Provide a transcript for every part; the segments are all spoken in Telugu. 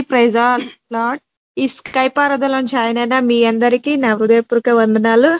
ప్రైజ్ లాడ్ ఈ స్కైప్ ఆరాధనలోంచి ఆయన మీ అందరికీ నా హృదయపూర్వక వందనాలు.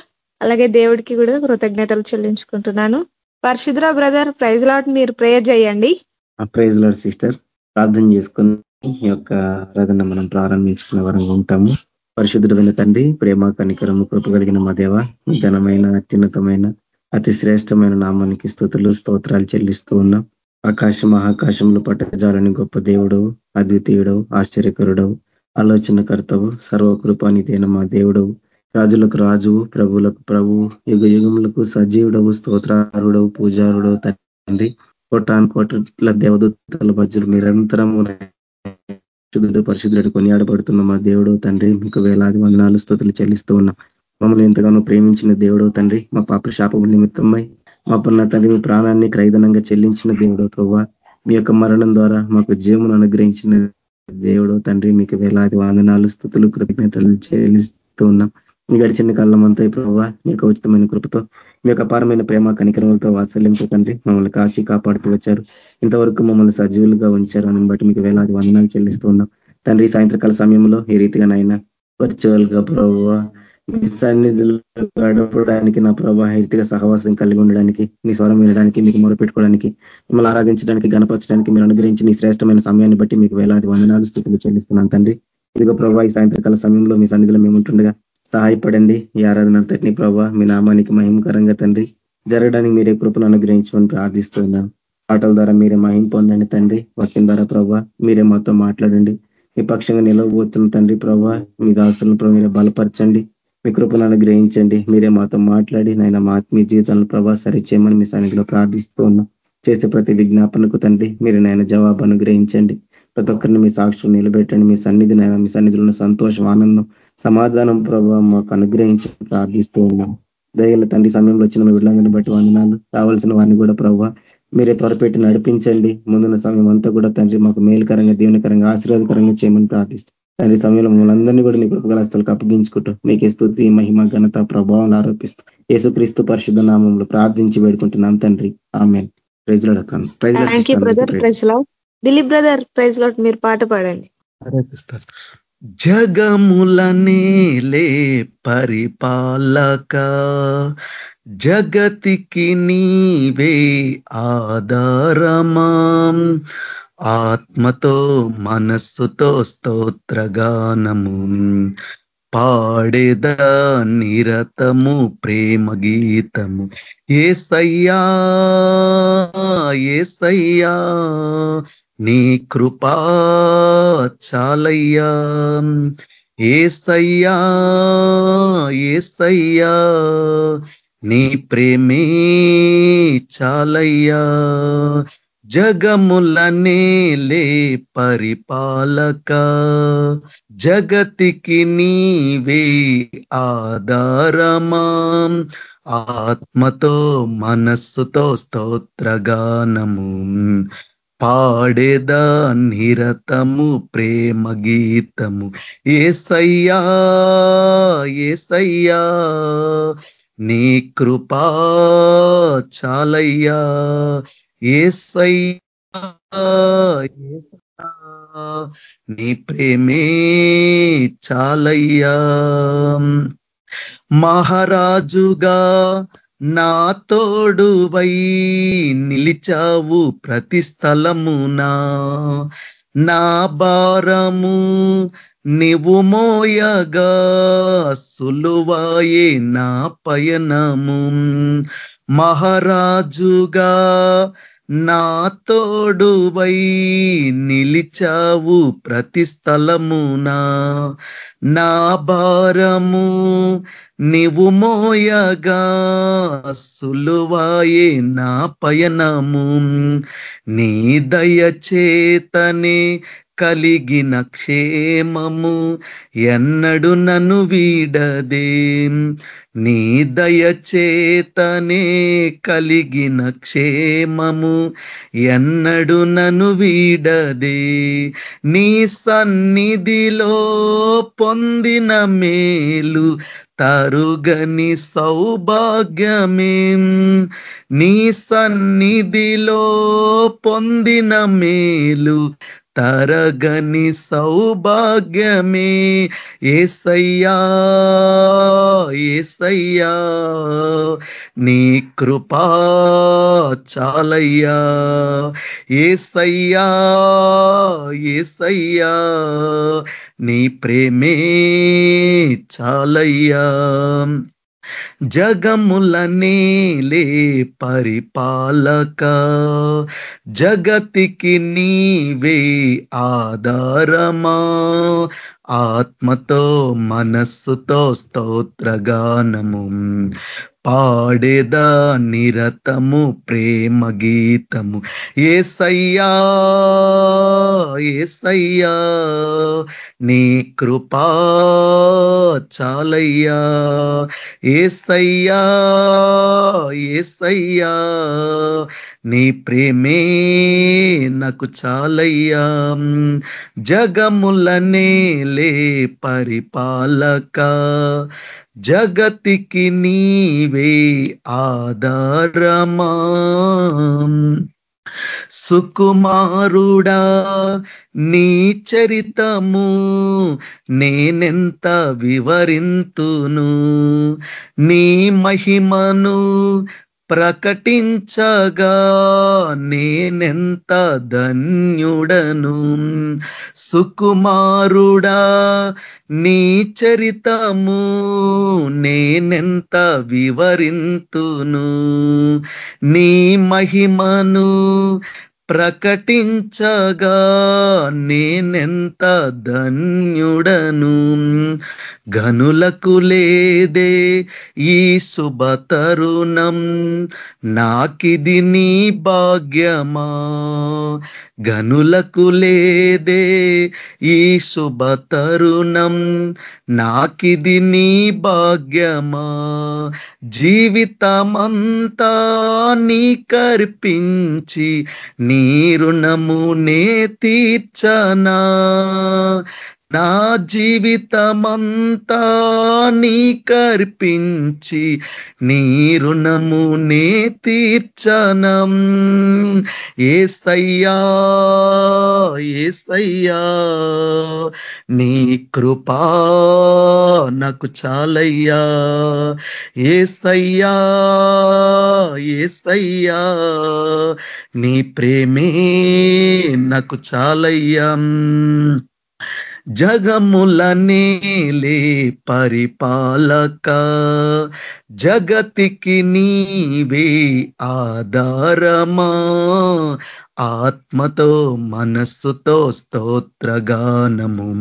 అలాగే దేవుడికి కూడా కృతజ్ఞతలు చెల్లించుకుంటున్నాను. పరిశుద్ర బ్రదర్ ప్రైజ్ లాట్ మీరు ప్రేయర్ చేయండి. ప్రైజ్ లాడ్ సిస్టర్ ప్రార్థన చేసుకుని ఈ యొక్క ఆరాధన మనం ప్రారంభించుకున్న వరంగా ఉంటాము. పరిశుద్ధుడమైన తండ్రి ప్రేమ కనికరము కృప కలిగిన మా దేవ ఘనమైన అత్యున్నతమైన అతి శ్రేష్టమైన నామానికి స్థుతులు స్తోత్రాలు చెల్లిస్తూ ఉన్నాం. ఆకాశం మహాకాశంలో పట్టజాలని గొప్ప దేవుడు అద్వితీయుడవు ఆశ్చర్యకరుడవు ఆలోచనకర్తవు సర్వకృపానిదైన మా దేవుడవు. రాజులకు రాజువు ప్రభువులకు ప్రభు యుగ యుగములకు సజీవుడవు స్తోత్రారుడవు పూజారుడవు తండ్రి. కోటాను కోట్ల దేవదూతల మధ్యలో నిరంతరము పరిశుద్ధుడు పరిశుద్ధుడు కొనియాడబడుతున్న మా దేవుడు తండ్రి. మీకు వేలాది వందనాలు స్థుతులు చెల్లిస్తూ ఉన్నాం. మమ్మల్ని ఎంతగానో ప్రేమించిన దేవుడు తండ్రి. మా పాప శాపము నిమిత్తమై మా పన్న తండ్రి మీ ప్రాణాన్ని క్రైదనంగా చెల్లించిన దేవుడు ప్రభావ మీ యొక్క మరణం ద్వారా మాకు జీవమును అనుగ్రహించిన దేవుడు తండ్రి మీకు వేలాది వందనాలు స్థుతులు కృతజ్ఞతలు చెల్లిస్తూ ఉన్నాం మీ గడిచిన కాలం అంతా ప్రభావ మీ యొక్క ఉచితమైన కృపతో మీ యొక్క అపారమైన ప్రేమ కనికరములతో వాత్సల్యంతో తండ్రి మమ్మల్ని కాచి కాపాడుతూ వచ్చారు. ఇంతవరకు మమ్మల్ని సజీవులుగా ఉంచారు అని బట్టి మీకు వేలాది వందనాలు చెల్లిస్తూ ఉన్నాం తండ్రి సాయంత్రకాల సమయంలో ఈ నాయన వర్చువల్గా ప్రభావ మీ సన్నిధులు గడపడానికి నా ప్రభా రీతిగా సహవాసం కలిగి ఉండడానికి మీ స్వరం వినడానికి మీకు మొరపెట్టుకోవడానికి మిమ్మల్ని ఆరాధించడానికి గణపరచడానికి మీరు అనుగ్రహించి నీ శ్రేష్టమైన సమయాన్ని బట్టి మీకు వేలాది వందనాలు స్థితిని చెల్లిస్తున్నాను తండ్రి. ఇదిగో ప్రభా ఈ సాయంత్రకాల సమయంలో మీ సన్నిధిలో మేము ఉంటుండగా సహాయపడండి. ఈ ఆరాధన అంతటిని ప్రభావ మీ నామానికి మహిమకరంగా తండ్రి. జరగడానికి మీరే కృపను అనుగ్రహించమని ప్రార్థిస్తున్నాను పాటల ద్వారా మీరే మహిం పొందండి తండ్రి. వాక్యం ద్వారా ప్రభా మీరే మాతో మాట్లాడండి. మీ పక్షంగా నిలవబోతున్న తండ్రి ప్రభా మీ దాసులను ప్రభు మీరే బలపరచండి. మీ కృపను అనుగ్రహించండి. మీరే మాతో మాట్లాడి నాయన మా ఆత్మీయ జీవితాలను ప్రభా సరిచేయమని మీ సన్నిధిలో ప్రార్థిస్తూ ఉన్నాం చేసే ప్రతి విజ్ఞాపనకు తండ్రి మీరు నాయన జవాబు అనుగ్రహించండి. ప్రతి ఒక్కరిని మీ సాక్షులు నిలబెట్టండి. మీ సన్నిధి నాయన మీ సన్నిధిలో ఉన్న సంతోషం ఆనందం సమాధానం ప్రభావం మాకు అనుగ్రహించి ప్రార్థిస్తూ ఉన్నాం. దయల తండ్రి సమయంలో వచ్చిన మీ విడుదలని బట్టి వందనాలు. రావాల్సిన వారిని కూడా ప్రభావ మీరే త్వరపెట్టి నడిపించండి. ముందున్న సమయం అంతా కూడా తండ్రి మాకు మేలుకరంగా దీవెనకరంగా ఆశీర్వాదకరంగా చేయమని ప్రార్థిస్తాం తండ్రి సమయంలో మమ్మల్ని అందరినీ కూడా నీ కృపగలస్తలకు అప్పగించుకుంటూ మీకే స్థుతి మహిమ ఘనత ప్రభావం ఆరోపిస్తూ యేసుక్రీస్తు పరిశుద్ధ నామంలో ప్రార్థించి వేడుకుంటున్నాం తండ్రి. ఆమె ప్రైజ్ దిలీప్ బ్రదర్ ప్రైజ్లో మీరు పాట పాడండి. జగముల నేలే పరిపాలక జగతికి నీవే ఆధారమాం. ఆత్మతో మనస్సుతో స్తోత్రగానము. పాడేద నిరతము ప్రేమ గీతము. ఏ సయ్యా ఏ సయ్యా నీ కృపా చాలయ్యా. ఏ సయ్యా ఏ సయ్యా నీ ప్రేమే చాలయ్యా. జగముల నేలే పరిపాలక జగతికి నీవే ఆధారమాం? ఆత్మతో మనస్సుతో స్తోత్రగానము పాడేదా నిరతము ప్రేమ గీతము. ఏసయ్యా ఏసయ్యా నీ కృపా చాలయ్యా. నీ ప్రేమే చాలయ్యా. మహారాజుగా నా తోడువై నిలిచావు ప్రతి స్థలమునా. నా భారము నీవు మోయగా సులువాయే నా పయనము. మహారాజుగా నా తోడువై నిలిచావు ప్రతి స్థలమునా. నా భారము నీవు మోయగా సులువాయే నా పయనము. నీ దయచేతనే కలిగిన క్షేమము ఎన్నడు నన్ను వీడదే. నీ దయచేతనే కలిగిన క్షేమము ఎన్నడు నను వీడదే. నీ సన్నిధిలో పొందిన మేలు తరుగని సౌభాగ్యమే. నీ సన్నిధిలో పొందిన మేలు తరగని సౌభాగ్యమే ఏసయ్యా ఏసయ్యా నీ కృపా చాలయ్యా. ఏసయ్యా ఏసయ్యా నీ ప్రేమే చాలయ్యా. జగముల నేలే పరిపాలక జగతికి నీవే ఆధారమా? ఆత్మతో మనస్సుతో స్తోత్రగానము. పాడేదా నిరతము ప్రేమ గీతము. ఏసయ్యా ఏసయ్యా నీ కృపా చాలయ్యా. ఏసయ్యా ఏసయ్యా నీ ప్రేమే నాకు చాలయ్యా. జగములనే నేలే పరిపాలక జగతికి నీవే ఆధారమా? సుకుమారుడా నీ చరితము నేనెంత వివరింతును? నీ మహిమను ప్రకటించగా నేనెంత ధన్యుడను? సుకుమారుడా నీ చరితము నేనెంత వివరింతును? నీ మహిమను ప్రకటించగా నేనెంత ధన్యుడను? గనులకు లేదే ఈ శుభ తరుణం. నాకిది నీ భాగ్యమా? గనులకు లేదే ఈ శుభ తరుణం. నాకిది నీ భాగ్యమా? జీవితమంతా నీ కర్పించి నీ రుణము నే తీర్చనా. నా జీవితమంతా నీ కర్పించి నీ రుణము నే తీర్చనం. ఏసయ్యా ఏసయ్యా నీ కృపా నాకు చాలయ్యా. ఏసయ్యా ఏసయ్యా నీ ప్రేమే నాకు చాలయ్యా. జగముల నేలే పరిపాలక జగతికి నీవే ఆధారమా? ఆత్మతో మనస్సుతో స్తోత్రగానము.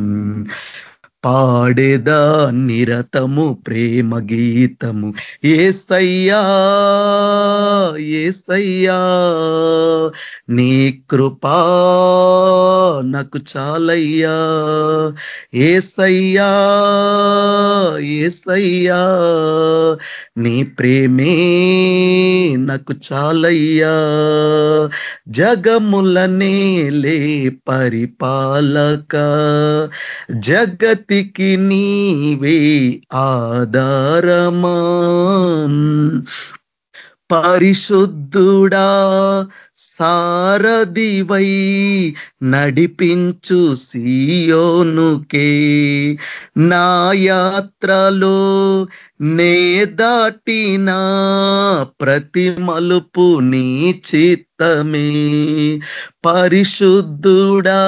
పాడేదా నిరతము ప్రేమ గీతము. ఏస్తయ్యా ఏస్తయ్యా నీ కృపా నాకు చాలయ్యా. ఏసయ్యా ఏసయ్యా నీ ప్రేమే నాకు చాలయ్యా. జగముల నేలే పరిపాలక జగతికి నీవే ఆధారమా పరిశుద్ధుడా సారదివై నడిపించు సీయోనుకే. నా యాత్రలో నే దాటిన ప్రతి మలుపు నీ చిత్తమే. పరిశుద్ధుడా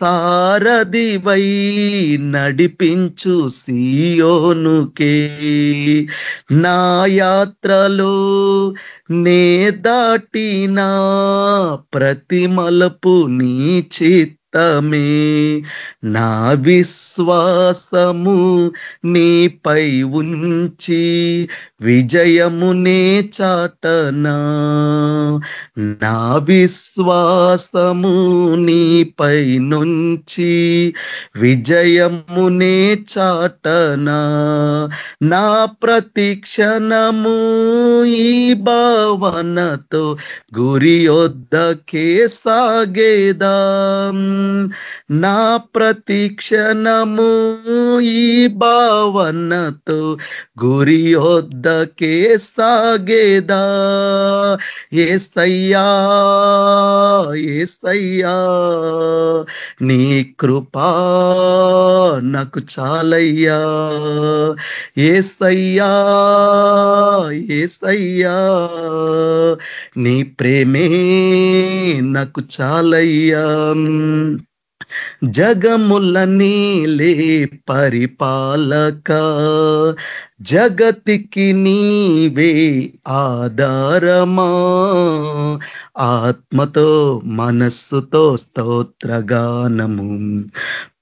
సారదివై నడిపించు సియోనుకే. నా యాత్రలో నే దాటినా ప్రతి మలుపు నీ చిత్తమే నా విశ్వాసము నీపై ఉంచి విజయమునే చాటనా. నా విశ్వాసము నీపై నుంచి విజయమునే చాటనా. నా ప్రతిక్షణము ఈ భావనతో గురి యొద్దకే సాగేదా. నా ప్రతిక్షణము ఈ భావనతో గురి వద్దకే సాగేదా? ఏసయ్యా ఏసయ్యా నీ కృపా నాకు చాలయ్యా. ఏసయ్యా ఏసయ్యా నీ ప్రేమే నాకు చాలయ్యా. జగముల నీలే పరిపాలక జగతికి నీవే ఆధారమా? ఆత్మతో మనస్సుతో స్తోత్రగానము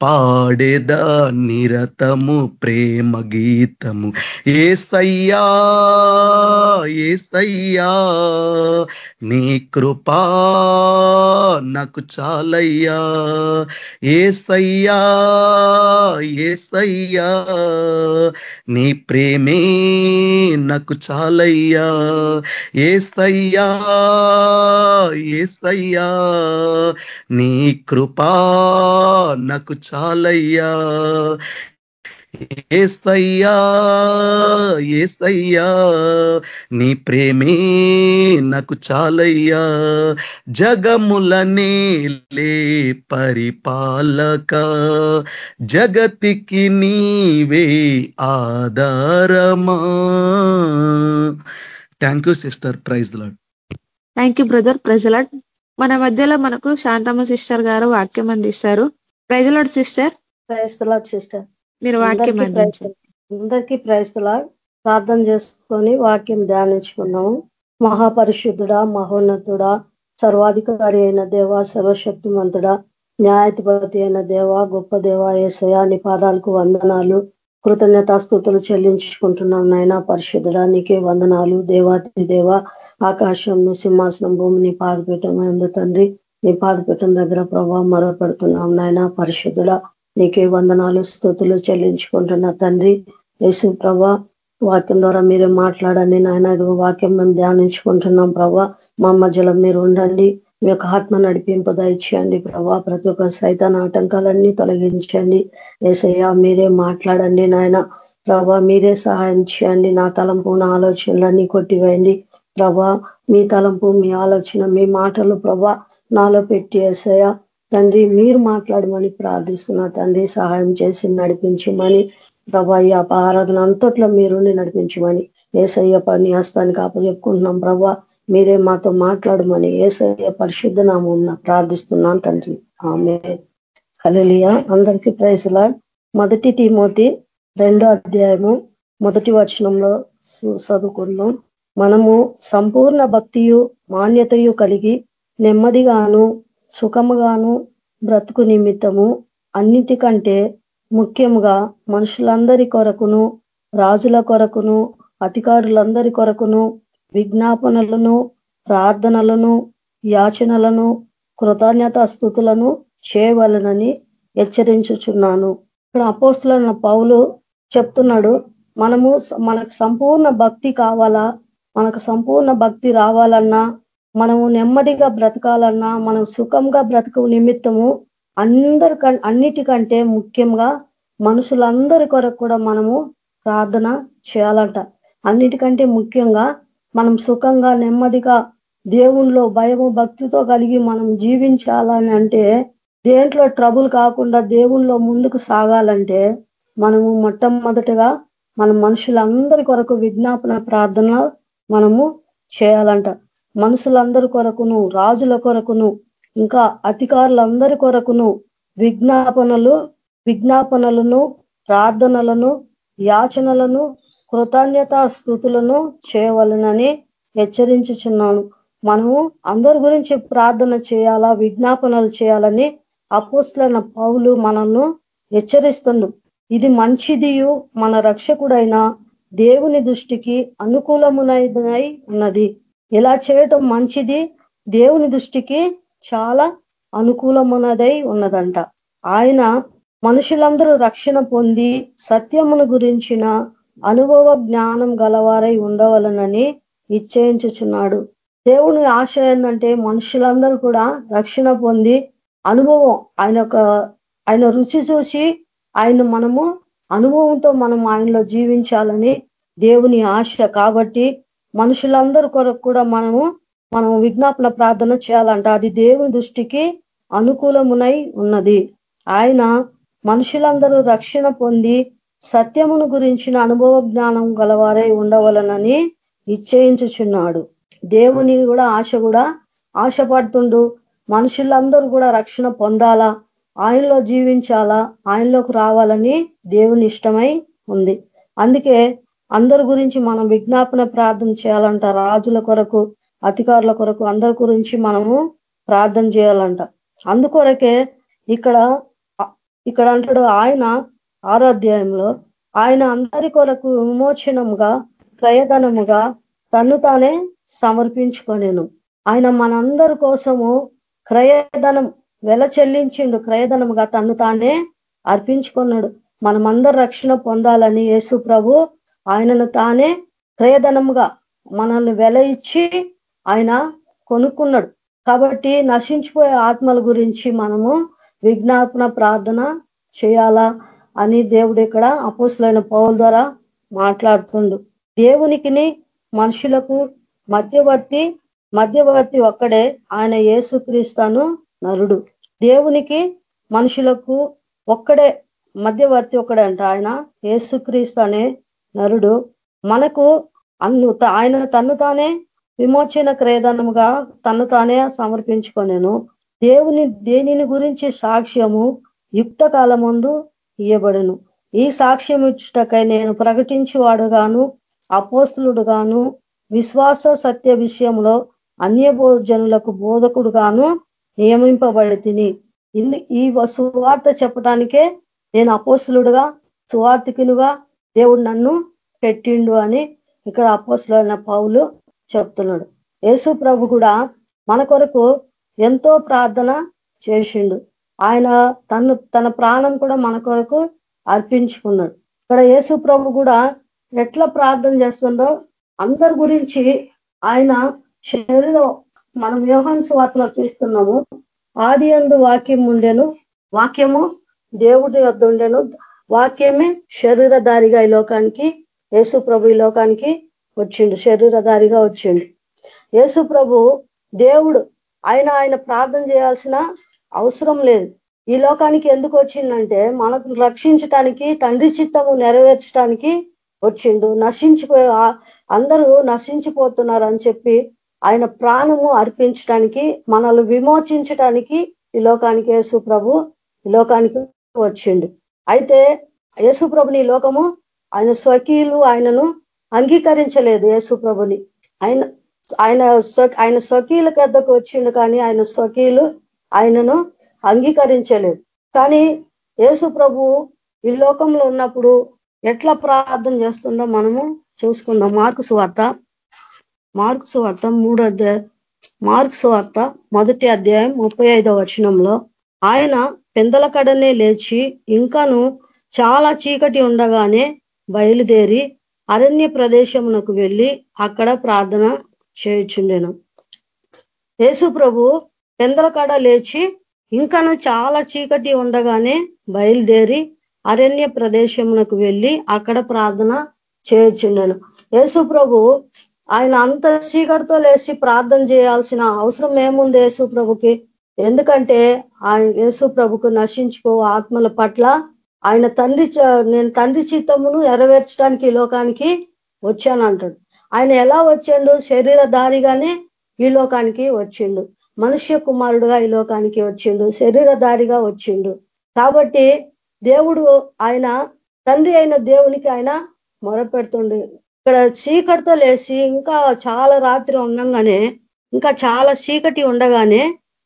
పాడేదా నిరతము ప్రేమ గీతము? ఏసయ్యా ఏసయ్యా నీ కృపా నాకు చాలయ్యా. ఏసయ్యా ఏసయ్యా నీ ప్రే నాకు చాలయ్యా? ఏసయ్యా? ఏసయ్యా? నీ కృపా నాకు చాలయ్యా? ఏసయ్యా ఏసయ్యా నీ ప్రేమే నాకు చాలయ్యా. జగముల నేలే పరిపాలక జగతికి నీవే ఆధారమా. Thank you sister praise Lord thank you brother praise Lord మన మధ్యలో మనకు శాంతమ్మ సిస్టర్ గారు వాక్యం అందిస్తారు. ప్రజలాడ్ సిస్టర్ క్రైస్తలాడ్ సిస్టర్ మీరు వాక్యం అందరికీ క్రైస్తలాడ్ ప్రార్థన చేసుకొని వాక్యం ధ్యానించుకున్నాము మహాపరిశుద్ధుడా మహోన్నతుడా సర్వాధికారి అయిన దేవ సర్వశక్తిమంతుడా న్యాయాధిపతి అయిన దేవ గొప్ప దేవ ఏసయా నీ పాదాలకు వందనాలు. కృతజ్ఞతాస్థుతులు చెల్లించుకుంటున్నాం నాయన పరిశుద్ధుడా నీకే వందనాలు. దేవాతి దేవ ఆకాశం సింహాసనం భూమి నీ పాదపీఠం ఎందు తండ్రి నీ పాదపీఠం దగ్గర ప్రభావం మరపడుతున్నాం నాయన పరిశుద్ధుడా. నీకే వందనాలు స్థుతులు చెల్లించుకుంటున్నా తండ్రి. యేసు ప్రభా వాక్యం ద్వారా మీరే మాట్లాడండి. నాయన వాక్యం మేము ధ్యానించుకుంటున్నాం ప్రభా. మా మధ్యలో మీరు ఉండండి. మీ యొక్క ఆత్మ నడిపింపు దయచేయండి ప్రభా. ప్రతి ఒక్క సైతాన్ ఆటంకాలన్నీ తొలగించండి. ఏసయ్యా మీరే మాట్లాడండి నాయన. ప్రభా మీరే సహాయం చేయండి. నా తలంపు నా ఆలోచనలన్నీ కొట్టివేయండి ప్రభా. మీ తలంపు మీ ఆలోచన మీ మాటలు ప్రభా నాలో పెట్టి ఏసయ్యా. తండ్రి మీరు మాట్లాడమని ప్రార్థిస్తున్నా తండ్రి సహాయం చేసి నడిపించమని. ప్రభా ఈ ఆరాధన అంతట్లో మీరుండి నడిపించమని. ఏసయ్య పని హస్తానికి అప్పచెప్పుకుంటున్నాం ప్రభా. మీరే మాతో మాట్లాడమని ఏసయ్య పరిశుద్ధ నామం ప్రార్థిస్తున్నాను తండ్రి. ఆమె కలలియా అందరికీ ప్రైజ్లా మొదటి తిమోతి రెండో అధ్యాయము మొదటి వచనంలో చదువుకున్నాం మనము సంపూర్ణ భక్తియు మాన్యతయు కలిగి నెమ్మదిగాను సుఖముగాను బ్రతుకు నిమిత్తము అన్నిటికంటే ముఖ్యముగా మనుషులందరి కొరకును రాజుల కొరకును అధికారులందరి కొరకును విజ్ఞాపనలను ప్రార్థనలను యాచనలను కృతజ్ఞత స్థుతులను చేయవలనని హెచ్చరించుచున్నాను. ఇక్కడ అపోస్తులన్న పౌలు చెప్తున్నాడు మనము మనకు సంపూర్ణ భక్తి కావాలా? మనకు సంపూర్ణ భక్తి రావాలన్నా మనము నెమ్మదిగా బ్రతకాలన్నా మనం సుఖంగా బ్రతక నిమిత్తము అందరి అన్నిటికంటే ముఖ్యంగా మనుషులందరి కొరకు కూడా మనము ప్రార్థన చేయాలంట. అన్నిటికంటే ముఖ్యంగా మనం సుఖంగా నెమ్మదిగా దేవుణ్ణిలో భయము భక్తితో కలిగి మనం జీవించాలని అంటే దేంట్లో ట్రబుల్ కాకుండా దేవుణ్ణిలో ముందుకు సాగాలంటే మనము మొట్టమొదటిగా మన మనుషులందరి కొరకు విజ్ఞాపన ప్రార్థన మనము చేయాలంట. మనుషులందరి కొరకును రాజుల కొరకును ఇంకా అధికారులందరి కొరకును విజ్ఞాపనలు విజ్ఞాపనలను ప్రార్థనలను యాచనలను కృతజ్ఞతా స్థుతులను చేయవలనని హెచ్చరించుచున్నాను. మనము అందరి గురించి ప్రార్థన చేయాలా విజ్ఞాపనలు చేయాలని అపోస్లైన పౌలు మనల్ని హెచ్చరిస్తుండు. ఇది మంచిదియు మన రక్షకుడైన దేవుని దృష్టికి అనుకూలమునై ఉన్నది. ఇలా చేయటం మంచిది. దేవుని దృష్టికి చాలా అనుకూలమునదై ఉన్నదంట. ఆయన మనుషులందరూ రక్షణ పొంది సత్యమును గురించిన అనుభవ జ్ఞానం గలవారై ఉండవలనని నిశ్చయించుచున్నాడు. దేవుని ఆశ ఏంటంటే మనుషులందరూ కూడా రక్షణ పొంది అనుభవం ఆయన యొక్క ఆయన రుచి చూసి ఆయన మనము అనుభవంతో మనం ఆయనలో జీవించాలని దేవుని ఆశ. కాబట్టి మనుషులందరి కొరకు కూడా మనము మనం విజ్ఞాపన ప్రార్థన చేయాలంట. అది దేవుని దృష్టికి అనుకూలమునై ఉన్నది. ఆయన మనుషులందరూ రక్షణ పొంది సత్యమును గురించిన అనుభవ జ్ఞానం గలవారై ఉండవలనని నిశ్చయించుచున్నాడు. దేవుని కూడా ఆశ కూడా ఆశపడుతుండు. మనుషులందరూ కూడా రక్షణ పొందాలా? ఆయనలో జీవించాలా? ఆయనలోకి రావాలని దేవుని ఇష్టమై ఉంది. అందుకే అందరి గురించి మనం విజ్ఞాపన ప్రార్థన చేయాలంట. రాజుల కొరకు అధికారుల కొరకు అందరి గురించి మనము ప్రార్థన చేయాలంట. అందుకొరకే ఇక్కడ ఇక్కడ అంటాడు ఆయన ఆరాధ్యాయంలో ఆయన అందరి కొరకు విమోచనముగా క్రయధనముగా తన్ను తానే సమర్పించుకోలేను ఆయన మనందరి కోసము క్రయధనం వెల చెల్లించిండు క్రయధనముగా తన్ను తానే అర్పించుకున్నాడు. మనమందరు రక్షణ పొందాలని యేసు ప్రభు ఆయనను తానే క్రయధనముగా మనల్ని వెల ఇచ్చి ఆయన కొనుక్కున్నాడు. కాబట్టి నశించిపోయే ఆత్మల గురించి మనము విజ్ఞాపన ప్రార్థన చేయాలా అని దేవుడు ఇక్కడ అపోసులైన పౌల ద్వారా మాట్లాడుతుండు. దేవునికిని మనుషులకు మధ్యవర్తి మధ్యవర్తి ఒక్కడే ఆయన ఏసుక్రీస్తాను నరుడు. దేవునికి మనుషులకు ఒక్కడే మధ్యవర్తి ఒక్కడే అంట ఆయన ఏసుక్రీస్తు అనే నరుడు మనకు అన్ను ఆయన తన్ను తానే విమోచన క్రేదనముగా తన్ను తానే సమర్పించుకొనేను. దేవుని దేనిని గురించి సాక్ష్యము యుక్త కాలముందు ఇయ్యబడును. ఈ సాక్ష్యం ఇచ్చుటకై నేను ప్రకటించేవాడుగాను అపోస్తులుడుగాను విశ్వాస సత్య విషయంలో అన్య జనులకు బోధకుడుగాను నియమింపబడి తిని ఈ సువార్త చెప్పడానికే నేను అపోస్తులుడుగా సువార్థికునుగా దేవుడు నన్ను పెట్టిండు అని ఇక్కడ అపోసులైన పావులు చెప్తున్నాడు. యేసు ప్రభు కూడా మన కొరకు ఎంతో ప్రార్థన చేసిండు. ఆయన తను తన ప్రాణం కూడా మన కొరకు అర్పించుకున్నాడు. ఇక్కడ యేసు ప్రభు కూడా ఎట్లా ప్రార్థన చేస్తుండో అందరి గురించి ఆయన శరీరం మనం వ్యూహాన్ స్వార్తలో చూస్తున్నాము. ఆది అందు వాక్యం ఉండెను. వాక్యము దేవుడి వద్ద ఉండెను. వాక్యమే శరీరధారిగా ఈ లోకానికి యేసు ప్రభు ఈ లోకానికి వచ్చిండు శరీరధారిగా వచ్చిండు. యేసు ప్రభు దేవుడు ఆయన ఆయన ప్రార్థన చేయాల్సిన అవసరం లేదు. ఈ లోకానికి ఎందుకు వచ్చిందంటే మనకు రక్షించటానికి తండ్రి చిత్తము నెరవేర్చడానికి వచ్చిండు. నశించిపో అందరూ నశించిపోతున్నారు అని చెప్పి ఆయన ప్రాణము అర్పించడానికి మనల్ని విమోచించడానికి ఈ లోకానికి యేసు ప్రభు ఈ లోకానికి వచ్చిండు. అయితే యేసుప్రభుని ఈ లోకము ఆయన స్వకీయులు ఆయనను అంగీకరించలేదు యేసుప్రభుని ఆయన ఆయన ఆయన స్వకీయుల పెద్దకు వచ్చిండు కానీ ఆయన స్వకీయులు ఆయనను అంగీకరించలేదు. కానీ యేసు ప్రభు ఈ లోకంలో ఉన్నప్పుడు ఎట్లా ప్రార్థన చేస్తుండో మనము చూసుకుందాం. మార్కు సువార్త మార్కు సువార్త మూడో అధ్యాయం మార్కు సువార్త మొదటి అధ్యాయం ముప్పై వచనంలో. ఆయన పెందల కడనే లేచి ఇంకాను చాలా చీకటి ఉండగానే బయలుదేరి అరణ్య ప్రదేశమునకు వెళ్ళి అక్కడ ప్రార్థన చేయుచుండెను. యేసు ప్రభు పెందల కడ లేచి ఇంకాను చాలా చీకటి ఉండగానే బయలుదేరి అరణ్య ప్రదేశమునకు వెళ్ళి అక్కడ ప్రార్థన చేయుచుండెను. యేసు ప్రభు ఆయన అంత చీకటితో లేచి ప్రార్థన చేయాల్సిన అవసరం ఏముంది యేసు ప్రభుకి? ఎందుకంటే ఆయన యేసు ప్రభుకు నశించుకో ఆత్మల పట్ల ఆయన తండ్రి నేను తండ్రి చిత్తమును నెరవేర్చడానికి ఈ లోకానికి వచ్చాను అంటాడు. ఆయన ఎలా వచ్చిండు? శరీరధారిగానే ఈ లోకానికి వచ్చిండు. మనుష్య కుమారుడుగా ఈ లోకానికి వచ్చిండు. శరీరధారిగా వచ్చిండు. కాబట్టి దేవుడు ఆయన తండ్రి అయిన దేవునికి ఆయన మొరపెడుతుండు. ఇక్కడ చీకటితో లేచి ఇంకా చాలా రాత్రి ఉండగానే ఇంకా చాలా చీకటి ఉండగానే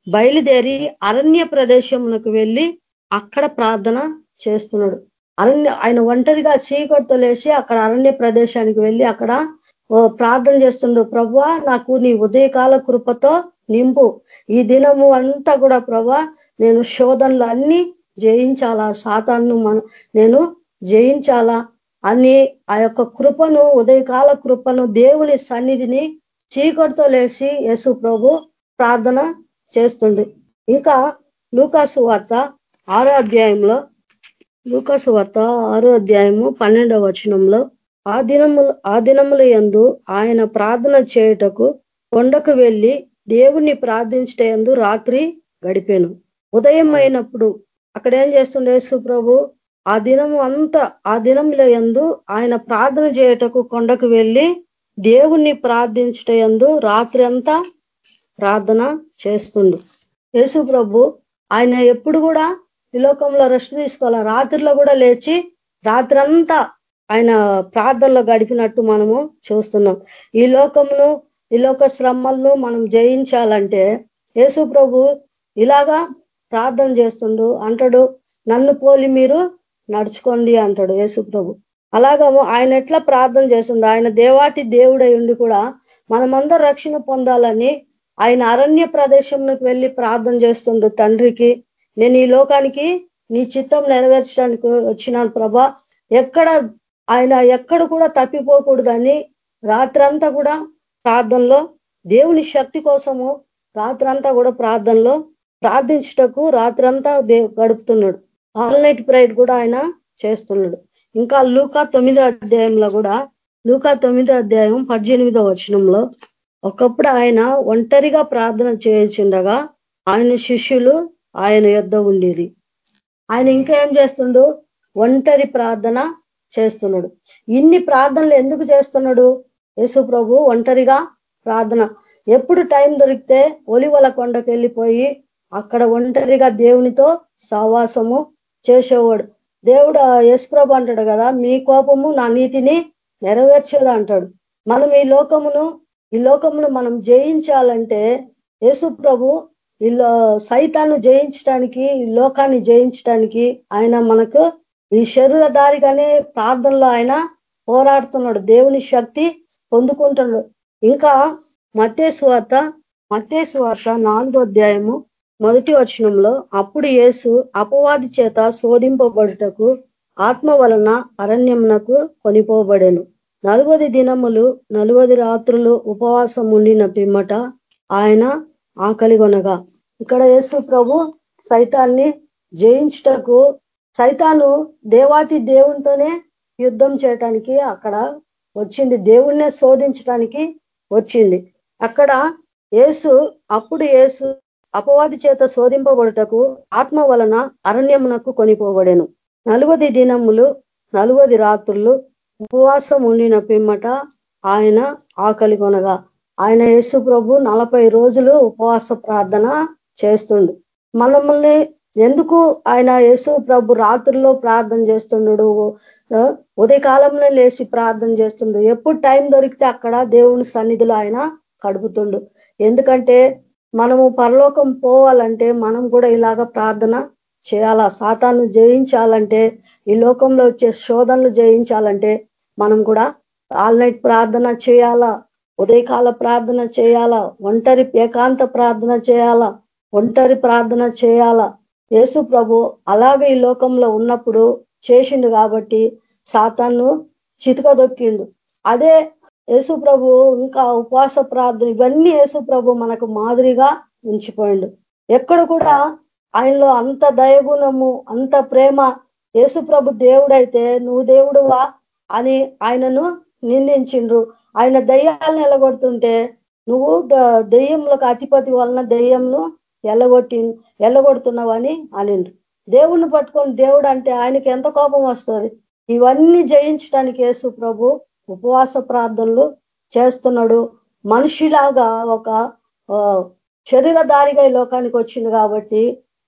బయలుదేరి అరణ్య ప్రదేశమునకు వెళ్ళి అక్కడ ప్రార్థన చేస్తున్నాడు. అరణ్య ఆయన ఒంటరిగా చీకటితో లేచి అక్కడ అరణ్య ప్రదేశానికి వెళ్ళి అక్కడ ప్రార్థన చేస్తుండు ప్రభా నాకు నీ ఉదయకాల కృపతో నింపు. ఈ దినము అంతా కూడా ప్రభా నేను శోధనలు అన్ని జయించాలా? సాతాన్ని నేను జయించాలా? అని ఆ యొక్క కృపను ఉదయకాల కృపను దేవుని సన్నిధిని చీకటితో లేచి యేసు ప్రభు ప్రార్థన చేస్తుండే. ఇంకా లూకాసు వార్త ఆరో అధ్యాయంలో లూకాసు వార్త ఆరో అధ్యాయము పన్నెండవ వచనంలో ఆ దినములు ఆ దినముల ఎందు ఆయన ప్రార్థన చేయుటకు కొండకు వెళ్ళి దేవుణ్ణి ప్రార్థించటందు రాత్రి గడిపాను. ఉదయం అయినప్పుడు అక్కడ ఏం చేస్తుండే సుప్రభు ఆ దినము అంతా ఆ దినంలో ఎందు ఆయన ప్రార్థన చేయటకు కొండకు వెళ్ళి దేవుణ్ణి ప్రార్థించటందు రాత్రి అంతా ప్రార్థన చేస్తుండు. యేసు ప్రభు ఆయన ఎప్పుడు కూడా ఈ లోకంలో రెస్ట్ తీసుకోవాలి? రాత్రిలో కూడా లేచి రాత్రంతా ఆయన ప్రార్థనలో గడిపినట్టు మనము చూస్తున్నాం. ఈ లోకమును ఈ లోక శ్రమలను మనం జయించాలంటే యేసు ప్రభు ఇలాగా ప్రార్థన చేస్తుండు. అంటాడు నన్ను పోలి మీరు నడుచుకోండి అంటాడు యేసు ప్రభు. అలాగా ఆయన ఎట్లా ప్రార్థన చేస్తుండో? ఆయన దేవాతి దేవుడై ఉండి కూడా మనమందరూ రక్షణ పొందాలని ఆయన అరణ్య ప్రదేశంలోకి వెళ్ళి ప్రార్థన చేస్తుండు తండ్రికి. నేను ఈ లోకానికి నీ చిత్తం నెరవేర్చడానికి వచ్చినాను ప్రభా. ఎక్కడ ఆయన ఎక్కడ కూడా తప్పిపోకూడదని రాత్రంతా కూడా ప్రార్థనలో దేవుని శక్తి కోసము రాత్రంతా కూడా ప్రార్థనలో ప్రార్థించటకు రాత్రంతా గడుపుతున్నాడు. ఆల్ నైట్ ప్రైడ్ కూడా ఆయన చేస్తున్నాడు. ఇంకా లూకా తొమ్మిదో అధ్యాయంలో కూడా లూకా తొమ్మిదో అధ్యాయం పద్దెనిమిదో వచనంలో ఒకప్పుడు ఆయన ఒంటరిగా ప్రార్థన చేయించుండగా ఆయన శిష్యులు ఆయన యుద్ధ ఉండేది. ఆయన ఇంకా ఏం చేస్తుండు? ఒంటరి ప్రార్థన చేస్తున్నాడు. ఇన్ని ప్రార్థనలు ఎందుకు చేస్తున్నాడు? యేసు ప్రభు ఒంటరిగా ప్రార్థన. ఎప్పుడు టైం దొరికితే ఒలివల కొండకు వెళ్ళిపోయి అక్కడ ఒంటరిగా దేవునితో సహవాసము చేసేవాడు. దేవుడు యేసుప్రభు అంటాడు కదా మీ కోపము నా నీతిని నెరవేర్చేది అంటాడు. మనం ఈ లోకమును ఈ లోకమును మనం జయించాలంటే యేసు ప్రభు ఈ సైతాన్ని జయించడానికి ఈ లోకాన్ని జయించడానికి ఆయన మనకు ఈ శరీరధారిగానే ప్రార్థనలో ఆయన పోరాడుతున్నాడు. దేవుని శక్తి పొందుకుంటున్నాడు. ఇంకా మత్తేశ్వార్త మత్తేశ్వార్త నాలుగో అధ్యాయము మొదటి వచనంలో అప్పుడు యేసు అపవాది చేత శోధింపబడుటకు ఆత్మ వలన అరణ్యమునకు కొనిపోబడెను. నలువది దినములు నలువది రాత్రులు ఉపవాసం ఉండిన పిమ్మట ఆయన ఆకలి కొనగా ఇక్కడ యేసు ప్రభు సైతాన్ని జయించుటకు సైతాను దేవాతి దేవునితోనే యుద్ధం చేయటానికి అక్కడ వచ్చింది దేవుణ్ణే శోధించటానికి వచ్చింది. అక్కడ ఏసు అప్పుడు ఏసు అపవాది చేత శోధింపబడుటకు ఆత్మ వలన అరణ్యమునకు కొనిపోబడెను. నలువది దినములు నలువది రాత్రులు ఉపవాసం ఉండిన పిమ్మట ఆయన ఆకలి కొనగా ఆయన యేసు ప్రభు నలభై రోజులు ఉపవాస ప్రార్థన చేస్తుండు. మనల్ని ఎందుకు ఆయన యేసు ప్రభు రాత్రుల్లో ప్రార్థన చేస్తున్నాడు ఉదయకాలంలో లేచి ప్రార్థన చేస్తుండు. ఎప్పుడు టైం దొరికితే అక్కడ దేవుని సన్నిధిలో ఆయన కడుపుతుండు. ఎందుకంటే మనము పరలోకం పోవాలంటే మనం కూడా ఇలాగ ప్రార్థన చేయాలా? సాతాను జయించాలంటే ఈ లోకంలో వచ్చే శోధనలు జయించాలంటే మనం కూడా ఆల్ నైట్ ప్రార్థన చేయాలా? ఉదయకాల ప్రార్థన చేయాలా? ఒంటరి ఏకాంత ప్రార్థన చేయాలా? ఒంటరి ప్రార్థన చేయాలా? యేసు ప్రభు అలాగే ఈ లోకంలో ఉన్నప్పుడు చేసిండు కాబట్టి సాతాన్ను చితకదొక్కిండు అదే యేసు ప్రభు ఇంకా ఉపవాస ప్రార్థన ఇవన్నీ యేసు ప్రభు మనకు మాదిరిగా ఉంచిపోయిండు. ఎక్కడ కూడా ఆయనలో అంత దయగుణము అంత ప్రేమ యేసు ప్రభు దేవుడైతే నువ్వు దేవుడువా? అని ఆయనను నిందించిండ్రు. ఆయన దయ్యాలను ఎల్లగొడుతుంటే నువ్వు దెయ్యంలోకి అధిపతి వలన దెయ్యంను ఎల్లగొట్టి ఎల్లగొడుతున్నావని అనిండ్రు. దేవుణ్ణి పట్టుకొని దేవుడు అంటే ఆయనకి ఎంత కోపం వస్తుంది? ఇవన్నీ జయించడానికి యేసు ప్రభు ఉపవాస ప్రార్థనలు చేస్తున్నాడు. మనిషిలాగా ఒక శరీరధారిగా ఈ లోకానికి వచ్చింది కాబట్టి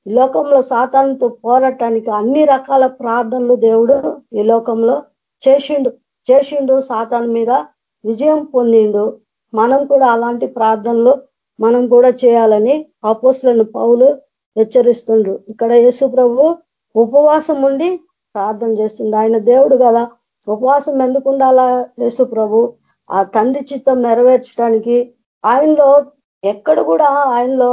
ఈ లోకంలో సాతానంతో పోరాటానికి అన్ని రకాల ప్రార్థనలు దేవుడు ఈ లోకంలో చేసిండు చేసిండు సాతాన్ మీద విజయం పొందిండు. మనం కూడా అలాంటి ప్రార్థనలు మనం కూడా చేయాలని అపోసులను పౌలు హెచ్చరిస్తుండ్రు. ఇక్కడ యేసు ప్రభు ఉపవాసం ఉండి ప్రార్థన చేస్తుంది ఆయన దేవుడు కదా. ఉపవాసం ఎందుకు ఉండాలా యేసు ప్రభు? ఆ తండ్రి చిత్తం నెరవేర్చడానికి ఆయనలో ఎక్కడ కూడా ఆయనలో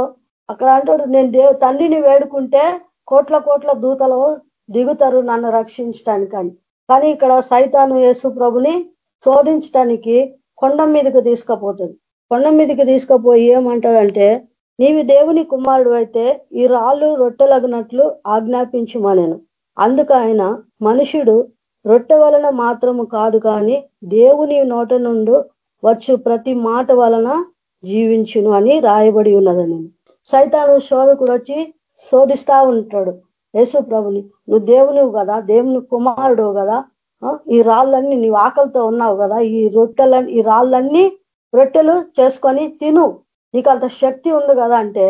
అక్కడ అంటాడు నేను దేవు తండ్రిని వేడుకుంటే కోట్ల కోట్ల దూతలు దిగుతారు నన్ను రక్షించడానికి అని కానీ ఇక్కడ సైతాను యేసు ప్రభుని శోధించటానికి కొండ మీదకి తీసుకపోతుంది. కొండ మీదకి తీసుకపోయి ఏమంటదంటే నీవి దేవుని కుమారుడు అయితే ఈ రాళ్ళు రొట్టెలగినట్లు ఆజ్ఞాపించుమనెను అందుకు ఆయన మనుషుడు రొట్టె వలన మాత్రము కాదు కానీ దేవుని నోట నుండి వచ్చు ప్రతి మాట వలన జీవించును అని రాయబడి ఉన్నదని. సైతాను శోధకుడు వచ్చి శోధిస్తా ఉంటాడు. యేసు ప్రభుని నువ్వు దేవునివు కదా దేవుని కుమారుడు కదా ఈ రాళ్ళన్నీ నీ ఆకలితో ఉన్నావు కదా ఈ రొట్టెలన్నీ ఈ రాళ్ళన్నీ రొట్టెలు చేసుకొని తిను. నీకు అంత శక్తి ఉంది కదా అంటే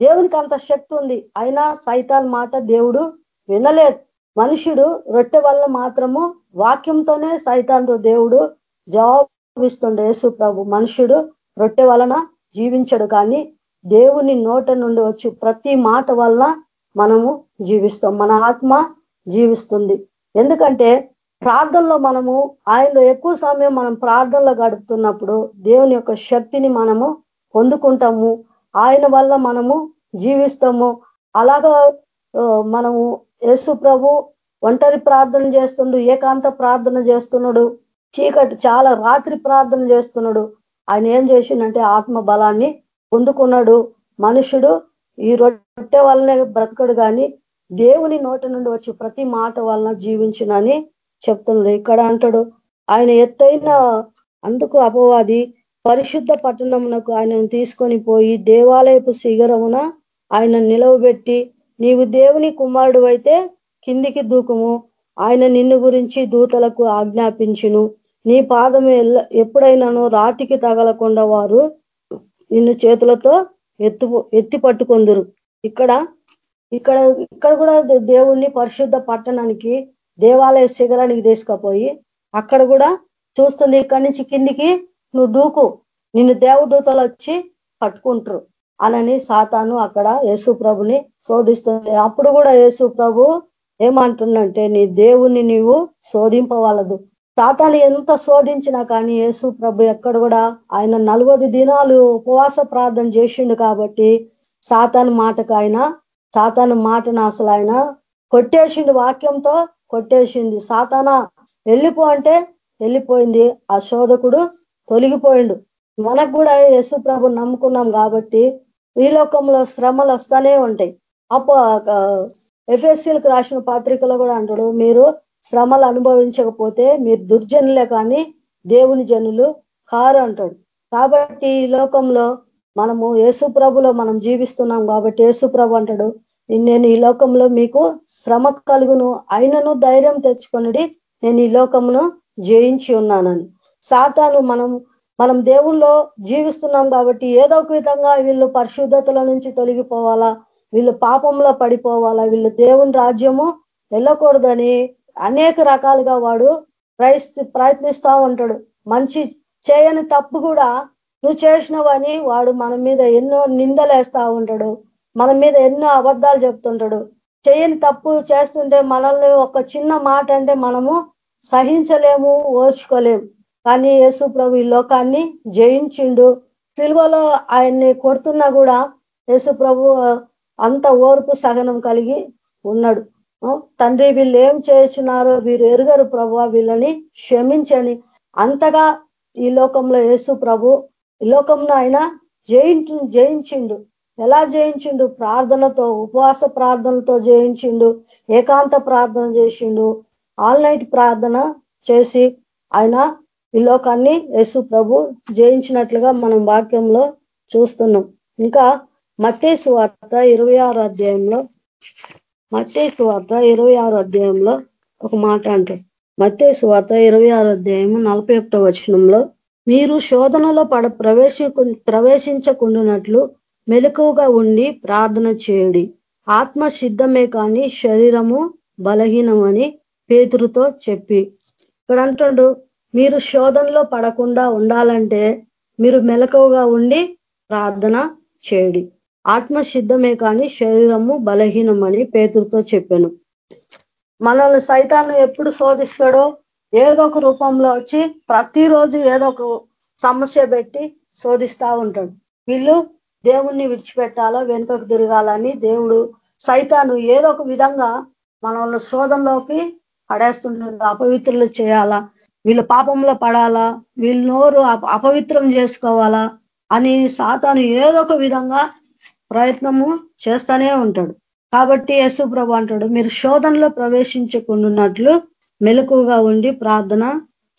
దేవునికి అంత శక్తి ఉంది. అయినా సైతాన్ మాట దేవుడు వినలేదు. మనుషుడు రొట్టె వల్ల మాత్రము వాక్యంతోనే సైతాన్తో దేవుడు జవాబిస్తుండే యేసు ప్రభు. మనుషుడు రొట్టె వలన జీవించడు కానీ దేవుని నోట నుండి వచ్చి ప్రతి మాట వలన మనము జీవిస్తాం మన ఆత్మ జీవిస్తుంది. ఎందుకంటే ప్రార్థనలో మనము ఆయనలో ఎక్కువ సమయం మనం ప్రార్థనలో గడుపుతున్నప్పుడు దేవుని యొక్క శక్తిని మనము పొందుకుంటాము. ఆయన వల్ల మనము జీవిస్తాము. అలాగా మనము యేసు ప్రభు ఒంటరి ప్రార్థన చేస్తుండు ఏకాంత ప్రార్థన చేస్తున్నాడు చీకటి చాలా రాత్రి ప్రార్థన చేస్తున్నాడు. ఆయన ఏం చేసిండంటే ఆత్మ బలాన్ని పొందుకున్నాడు. మనుషుడు ఈ రొట్టె వల్లనే బ్రతకడు కానీ దేవుని నోటి నుండి వచ్చి ప్రతి మాట వలన జీవించునని చెప్తున్నాడు. ఇక్కడ అంటాడు ఆయన ఎత్తైన అందుకు అపవాది పరిశుద్ధ పట్టణమునకు ఆయనను తీసుకొని పోయి దేవాలయపు శిఖరమున ఆయన నిలవబెట్టి నీవు దేవుని కుమారుడు అయితే కిందికి దూకుము. ఆయన నిన్ను గురించి దూతలకు ఆజ్ఞాపించును. నీ పాదం ఎప్పుడైనాను రాతికి తగలకుండా వారు నిన్ను చేతులతో ఎత్తు ఎత్తి పట్టుకొందురు. ఇక్కడ ఇక్కడ ఇక్కడ కూడా దేవుణ్ణి పరిశుద్ధ పట్టణానికి దేవాలయ శిఖరానికి తీసుకుపోయి అక్కడ కూడా చూస్తుంది ఇక్కడి నుంచి కిందికి నువ్వు దూకు నిన్ను దేవదూతలు వచ్చి పట్టుకుంటారు అనని సాతాను అక్కడ యేసు ప్రభుని శోధిస్తుంది. అప్పుడు కూడా యేసు ప్రభు ఏమంటుండంటే నీ దేవుణ్ణి నీవు శోధింపవలదు. సాతాను ఎంత శోధించినా కానీ యేసు ప్రభు ఎక్కడ కూడా ఆయన నలభై దినాలు ఉపవాస ప్రార్థన చేసిండు కాబట్టి సాతాను మాటకు ఆయన సాతాను మాటను అసలు ఆయన కొట్టేసిండు వాక్యంతో కొట్టేసింది. సాతాన వెళ్ళిపో అంటే వెళ్ళిపోయింది. ఆ శోధకుడు తొలగిపోయిండు. మనకు కూడా యేసు ప్రభు నమ్ముకున్నాం కాబట్టి ఈ లోకంలో శ్రమలు వస్తానే ఉంటాయి. అప్పు ఎఫ్ఎస్సీలకు రాసిన పత్రికలో కూడా అంటాడు మీరు శ్రమలు అనుభవించకపోతే మీరు దుర్జనులే కానీ దేవుని జనులు కారు అంటాడు. కాబట్టి ఈ లోకంలో మనము యేసు ప్రభులో మనం జీవిస్తున్నాం కాబట్టి యేసు ప్రభు అంటాడు నేను ఈ లోకంలో మీకు శ్రమ కలుగును అయినను ధైర్యం తెచ్చుకొనిడి నేను ఈ లోకమును జయించి ఉన్నానని. సాతాను మనం మనం దేవుల్లో జీవిస్తున్నాం కాబట్టి ఏదో ఒక విధంగా వీళ్ళు పరిశుద్ధతల నుంచి తొలగిపోవాలా వీళ్ళు పాపంలో పడిపోవాలా వీళ్ళు దేవుని రాజ్యము వెళ్ళకూడదని అనేక రకాలుగా వాడు ప్రయత్నిస్తా ఉంటాడు. మంచి చేయని తప్పు కూడా నువ్వు చేసినవని వాడు మన మీద ఎన్నో నిందలేస్తా ఉంటాడు. మన మీద ఎన్నో అబద్ధాలు చెప్తుంటాడు. చేయని తప్పు చేస్తుంటే మనల్ని ఒక చిన్న మాట అంటే మనము సహించలేము ఓర్చుకోలేము. కానీ యేసు ప్రభు ఈ లోకాన్ని జయించిండు. సిల్వలో ఆయన్ని కొడుతున్నా కూడా యేసు ప్రభు అంత ఓర్పు సహనం కలిగి ఉన్నాడు. తండ్రి వీళ్ళు ఏం చేస్తున్నారో వీరు ఎరుగరు ప్రభు వీళ్ళని క్షమించని. అంతగా ఈ లోకంలో యేసు ప్రభు ఈ లోకంలో ఆయన జయించు జయించిండు. ఎలా జయించిండు? ప్రార్థనతో ఉపవాస ప్రార్థనతో జయించిండు. ఏకాంత ప్రార్థన చేసిండు. ఆల్ నైట్ ప్రార్థన చేసి ఆయన ఈ లోకాన్ని యేసు ప్రభు జయించినట్లుగా మనం వాక్యంలో చూస్తున్నాం. ఇంకా మత్తేసు వార్త ఇరవై అధ్యాయంలో మత్తేసు వార్త ఇరవై అధ్యాయంలో ఒక మాట అంటారు. మత్తేసు వార్త ఇరవై అధ్యాయం నలభై ఒకటో వచనంలో మీరు శోధనలో పడ ప్రవేశకు ప్రవేశించకుండానట్లు మెలకువగా ఉండి ప్రార్థన చేయండి. ఆత్మ సిద్ధమే కానీ శరీరము బలహీనమని పేతురుతో చెప్పి. ఇక్కడ అంటాడు మీరు శోధనలో పడకుండా ఉండాలంటే మీరు మెలకువగా ఉండి ప్రార్థన చేయండి. ఆత్మ సిద్ధమే కానీ శరీరము బలహీనమని పేతురుతో చెప్పాను. మనల్ని సైతాన్ని ఎప్పుడు శోధిస్తాడో ఏదో ఒక రూపంలో వచ్చి ప్రతిరోజు ఏదో ఒక సమస్య పెట్టి శోధిస్తా ఉంటాడు. వీళ్ళు దేవుణ్ణి విడిచిపెట్టాలా వెనుకకు తిరగాలని దేవుడు సైతాను ఏదో ఒక విధంగా మనల్ని శోధంలోకి పడేస్తుంటాడు అపవిత్రులు చేయాలా వీళ్ళు పాపంలో పడాలా వీళ్ళు నోరు అపవిత్రం చేసుకోవాలా అని సాతాను ఏదో ఒక విధంగా ప్రయత్నము చేస్తూనే ఉంటాడు. కాబట్టి యేసు ప్రభు అంటాడు మీరు శోధనలో ప్రవేశించకుండాన్నట్లు మెలకుగా ఉండి ప్రార్థన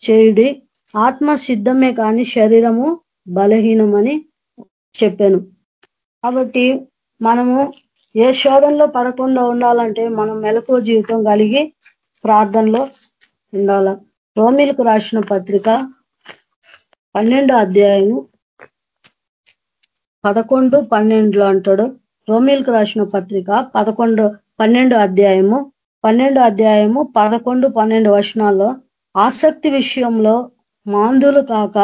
చేయుడి. ఆత్మ సిద్ధమే కానీ శరీరము బలహీనమని చెప్పాను. కాబట్టి మనము ఏ శోధనలో పడకుండా ఉండాలంటే మనం మెలకువ జీవితం కలిగి ప్రార్థనలో ఉండాల. రోమిలకు రాసిన పత్రిక పన్నెండో అధ్యాయము పదకొండు పన్నెండులో అంటాడు. రోమిల్కు రాసిన పత్రిక పదకొండు పన్నెండు అధ్యాయము పన్నెండు అధ్యాయము పదకొండు పన్నెండు వచనాల్లో ఆసక్తి విషయంలో మాందులు కాక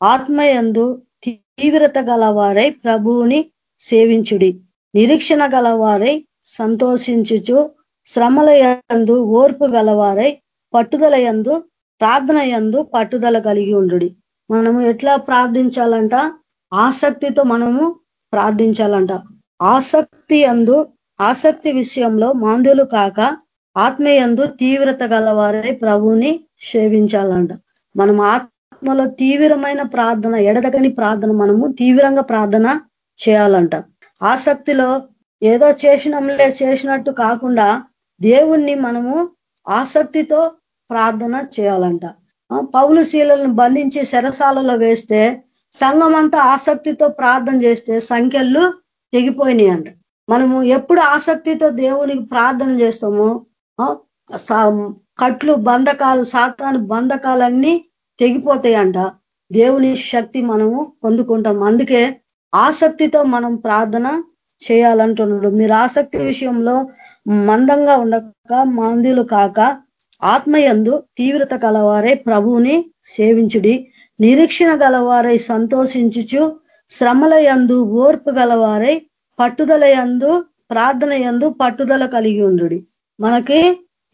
ఆత్మయందు తీవ్రత గలవారై ప్రభువుని సేవించుడి. నిరీక్షణ గలవారై సంతోషించుచు శ్రమల యందు ఓర్పు గలవారై పట్టుదల యందు ప్రార్థన యందు పట్టుదల కలిగి ఉండు మనము ఎట్లా ప్రార్థించాలంట? ఆసక్తితో మనము ప్రార్థించాలంట. ఆసక్తి అందు ఆసక్తి విషయంలో మాందులు కాక ఆత్మయందు తీవ్రత గలవారై ప్రభుని సేవించాలంట. మనం ఆత్మలో తీవ్రమైన ప్రార్థన ఎడదగని ప్రార్థన మనము తీవ్రంగా ప్రార్థన చేయాలంట. ఆసక్తిలో ఏదో చేసినంలే చేసినట్టు కాకుండా దేవుణ్ణి మనము ఆసక్తితో ప్రార్థన చేయాలంట. పౌలు శీలను బంధించి శరసాలలో వేస్తే సంఘం అంతా ఆసక్తితో ప్రార్థన చేస్తే సంఖ్యలు తెగిపోయినాయి అంట మనము ఎప్పుడు ఆసక్తితో దేవునికి ప్రార్థన చేస్తామో కట్లు బంధకాలు సాతాను బంధకాలన్నీ తెగిపోతాయంట. దేవుని శక్తి మనము పొందుకుంటాం. అందుకే ఆసక్తితో మనం ప్రార్థన చేయాలంటున్నాడు. మీరు ఆసక్తి విషయంలో మందంగా ఉండక మందులు కాక ఆత్మయందు తీవ్రత కలవారే ప్రభువుని సేవించుడి. నిరీక్షణ గలవారై సంతోషించుచు శ్రమల యందు ఓర్పు గలవారై పట్టుదల యందు ప్రార్థన యందు పట్టుదల కలిగి ఉండు మనకి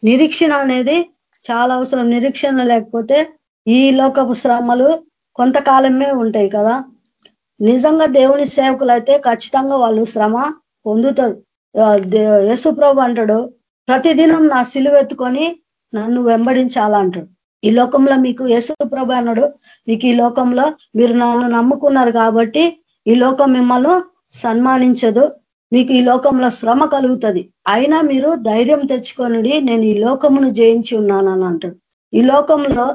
నిరీక్షణ అనేది చాలా అవసరం. నిరీక్షణ లేకపోతే ఈ లోకపు శ్రమలు కొంతకాలమే ఉంటాయి కదా. నిజంగా దేవుని సేవకులు అయితే ఖచ్చితంగా వాళ్ళు శ్రమ పొందుతారు. యేసుప్రభు అంటాడు ప్రతిదినం నా సిలువెత్తుకొని నన్ను వెంబడించాలంటాడు. ఈ లోకంలో మీకు యేసుప్రభు అన్నాడు మీకు ఈ లోకంలో మీరు నన్ను నమ్ముకున్నారు కాబట్టి ఈ లోకం మిమ్మల్ని సన్మానించదు. మీకు ఈ లోకంలో శ్రమ కలుగుతుంది. అయినా మీరు ధైర్యం తెచ్చుకొని నేను ఈ లోకమును జయించి ఉన్నానని అంటాడు. ఈ లోకంలో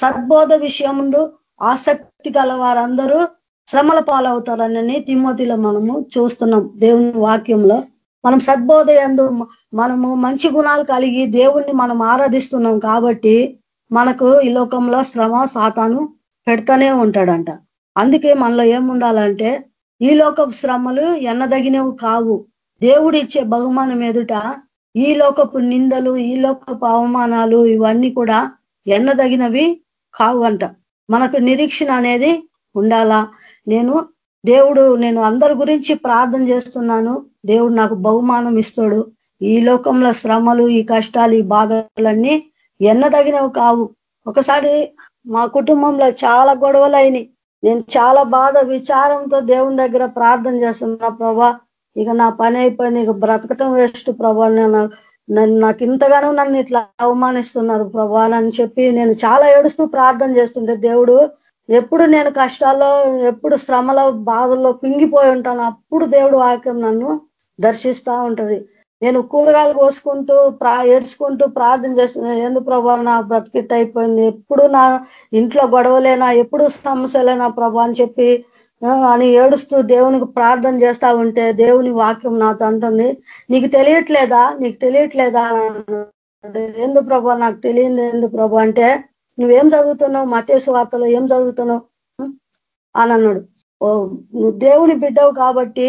సద్బోధ విషయముందు ఆసక్తి గల వారందరూ శ్రమల పాలవుతారని తిమ్మతిలో మనము చూస్తున్నాం దేవుని వాక్యంలో. మనం సద్బోధ ఎందు మనము మంచి గుణాలు కలిగి దేవుణ్ణి మనం ఆరాధిస్తున్నాం కాబట్టి మనకు ఈ లోకంలో శ్రమ సాతాను పెడతానే ఉంటాడంట. అందుకే మనలో ఏముండాలంటే ఈ లోకపు శ్రమలు ఎన్నదగినవి కావు. దేవుడు ఇచ్చే బహుమానం ఎదుట ఈ లోకపు నిందలు ఈ లోకపు అవమానాలు ఇవన్నీ కూడా ఎన్నదగినవి కావు అంట మనకు నిరీక్షణ అనేది ఉండాలా? నేను దేవుడు నేను అందరి గురించి ప్రార్థన చేస్తున్నాను. దేవుడు నాకు బహుమానం ఇస్తాడు. ఈ లోకంలో శ్రమలు ఈ కష్టాలు ఈ బాధలన్నీ ఎన్నదగినవి కావు. ఒకసారి మా కుటుంబంలో చాలా గొడవలు నేను చాలా బాధ విచారంతో దేవుని దగ్గర ప్రార్థన చేస్తున్నా ప్రభా. ఇక నా పని అయిపోయింది ఇక బ్రతకటం వేస్ట్ ప్రభా. నన్ను నాకు ఇంతగానో నన్ను ఇట్లా అవమానిస్తున్నారు ప్రభా అని చెప్పి నేను చాలా ఏడుస్తూ ప్రార్థన చేస్తుంటే దేవుడు ఎప్పుడు నేను కష్టాల్లో ఎప్పుడు శ్రమలో బాధల్లో పింగిపోయి ఉంటాను అప్పుడు దేవుడు వాక్యం నన్ను దర్శిస్తా ఉంటది. నేను కూరగాయలు కోసుకుంటూ ప్రా ఏడ్చుకుంటూ ప్రార్థన చేస్తున్నా ఎందుకు ప్రభా నా బ్రతికిట్ అయిపోయింది ఎప్పుడు నా ఇంట్లో గొడవలేనా ఎప్పుడు సమస్యలేనా ప్రభా? అని చెప్పి అని ఏడుస్తూ దేవునికి ప్రార్థన చేస్తా ఉంటే దేవుని వాక్యం నాతో అంటుంది. నీకు తెలియట్లేదా? నీకు తెలియట్లేదా? ఎందు ప్రభా? నాకు తెలియదు ఎందు ప్రభా? అంటే నువ్వేం చదువుతున్నావు? మతేసు వార్తలో ఏం చదువుతున్నావు? అని అన్నాడు. ఓ నువ్వు దేవుని బిడ్డవు కాబట్టి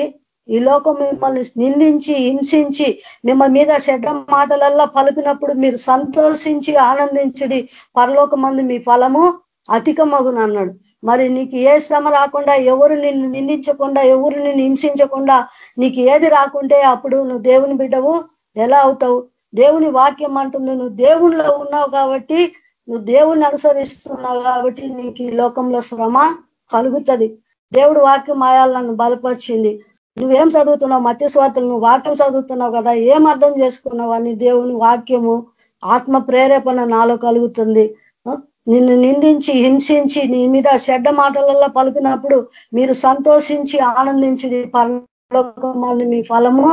ఈ లోకం మిమ్మల్ని నిందించి హింసించి మిమ్మల్ని మీద చెడ్డ మాటలల్లా పలికినప్పుడు మీరు సంతోషించి ఆనందించుడి. పరలోకమందు మీ ఫలము అధికమగును అన్నాడు. మరి నీకు ఏ శ్రమ రాకుండా ఎవరు నిన్ను నిందించకుండా ఎవరు నిన్ను హింసించకుండా నీకు ఏది రాకుంటే అప్పుడు నువ్వు దేవుని బిడ్డవు. ఎలా అవుతావు? దేవుని వాక్యం అంటుంది నువ్వు దేవుణ్ణిలో ఉన్నావు కాబట్టి నువ్వు దేవుణ్ణి అనుసరిస్తున్నావు కాబట్టి నీకు ఈ లోకంలో శ్రమ కలుగుతుంది. దేవుడు వాక్యం ఆయాలను బలపరిచింది. నువ్వేం చదువుతున్నావు? మత్య నువ్వు వాక్యం చదువుతున్నావు కదా ఏం అర్థం చేసుకున్నావు? అని దేవుని వాక్యము ఆత్మ ప్రేరేపణ నాలో కలుగుతుంది. నిన్ను నిందించి హింసించి నీ మీద చెడ్డ మాటలలో పలుకున్నప్పుడు మీరు సంతోషించి ఆనందించి మంది మీ ఫలము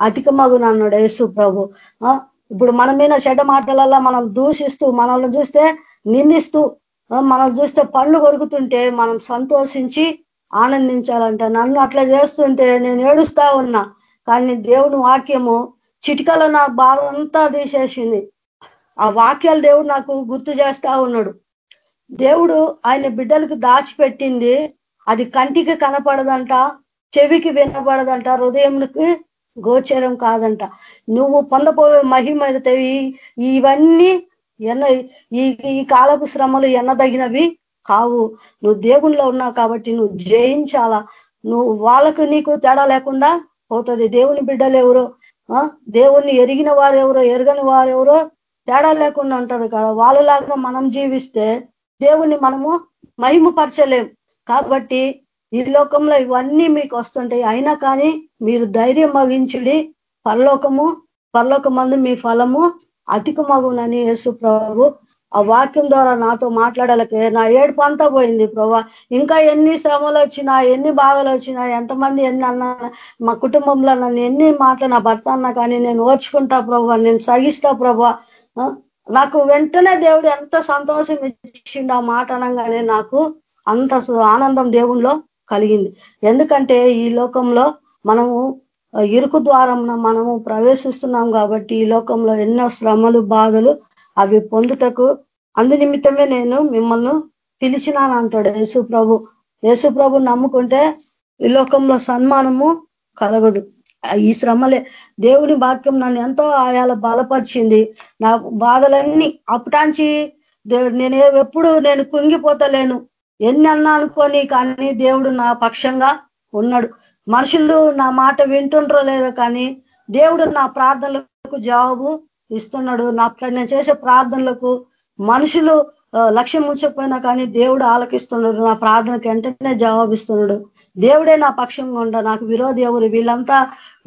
అధికమగును అన్నాడు యేసు ప్రభు. ఇప్పుడు మన మీద చెడ్డ మాటలలో మనం దూషిస్తూ మనల్ని చూస్తే నిందిస్తూ మనల్ని చూస్తే పళ్ళు కొరుకుతుంటే మనం సంతోషించి ఆనందించాలంట. నన్ను అట్లా చేస్తుంటే నేను ఏడుస్తా ఉన్నా కానీ దేవుని వాక్యము చిటికలో నా బాధ అంతా తీసేసింది. ఆ వాక్యాలు దేవుడు నాకు గుర్తు చేస్తా ఉన్నాడు. దేవుడు ఆయన బిడ్డలకు దాచిపెట్టింది. అది కంటికి కనపడదంట చెవికి వినపడదంట హృదయంకి గోచరం కాదంట. నువ్వు పొందపోయే మహిమ ఇవన్నీ ఎన్న ఈ ఈ కాలపు శ్రమలు ఎన్నదగినవి కావు. నువ్వు దేవుణ్ణిలో ఉన్నావు కాబట్టి నువ్వు జయించాలా? నువ్వు వాళ్ళకు నీకు తేడా లేకుండా పోతుంది. దేవుని బిడ్డలు ఎవరో దేవుణ్ణి ఎరిగిన వారు ఎవరో ఎరగని వారు ఎవరో తేడా లేకుండా ఉంటది కదా. వాళ్ళలాగా మనం జీవిస్తే దేవుణ్ణి మనము మహిమపరచలేం. కాబట్టి ఈ లోకంలో ఇవన్నీ మీకు వస్తుంటాయి. అయినా కానీ మీరు ధైర్యం మగించుడి పరలోకము పరలోక మందు మీ ఫలము అధికమగునని యేసు ప్రభు ఆ వాక్యం ద్వారా నాతో మాట్లాడాలకే నా ఏడుపు అంతా పోయింది ప్రభా. ఇంకా ఎన్ని శ్రమలు వచ్చినా ఎన్ని బాధలు వచ్చినా ఎంతమంది ఎన్ని అన్నా మా కుటుంబంలో నన్ను ఎన్ని మాటలు నా భర్త అన్నా కానీ నేను ఓర్చుకుంటా ప్రభా. నేను సగిస్తా ప్రభా. నాకు వెంటనే దేవుడు ఎంత సంతోషం ఇచ్చిండు ఆ మాట అనగానే నాకు అంత ఆనందం దేవుణ్ణిలో కలిగింది. ఎందుకంటే ఈ లోకంలో మనము ఇరుకు ద్వారం మనము ప్రవేశిస్తున్నాం కాబట్టి ఈ లోకంలో ఎన్నో శ్రమలు బాధలు అవి పొందుటకు అందు నిమిత్తమే నేను మిమ్మల్ని పిలిచినాను అంటాడు యేసు ప్రభు. యేసు ప్రభు నమ్ముకుంటే ఈ లోకంలో సన్మానము కలగదు. ఈ శ్రమలే దేవుని వాక్యం నన్ను ఎంతో ఆయాల బలపరిచింది. నా బాధలన్నీ అప్పటాంచి నేను ఎప్పుడు నేను కుంగిపోతలేను. ఎన్ని అన్నా అనుకొని కానీ దేవుడు నా పక్షంగా ఉన్నాడు. మనుషులు నా మాట వింటుండ్రో లేదో కానీ దేవుడు నా ప్రార్థనలకు జవాబు ఇస్తున్నాడు. నా నేను చేసే ప్రార్థనలకు మనుషులు లక్ష్యం ఉంచకపోయినా కానీ దేవుడు ఆలకిస్తున్నాడు. నా ప్రార్థనకు వెంటనే జవాబిస్తున్నాడు దేవుడే నా పక్షంగా ఉండ నాకు విరోధి ఎవరు? వీళ్ళంతా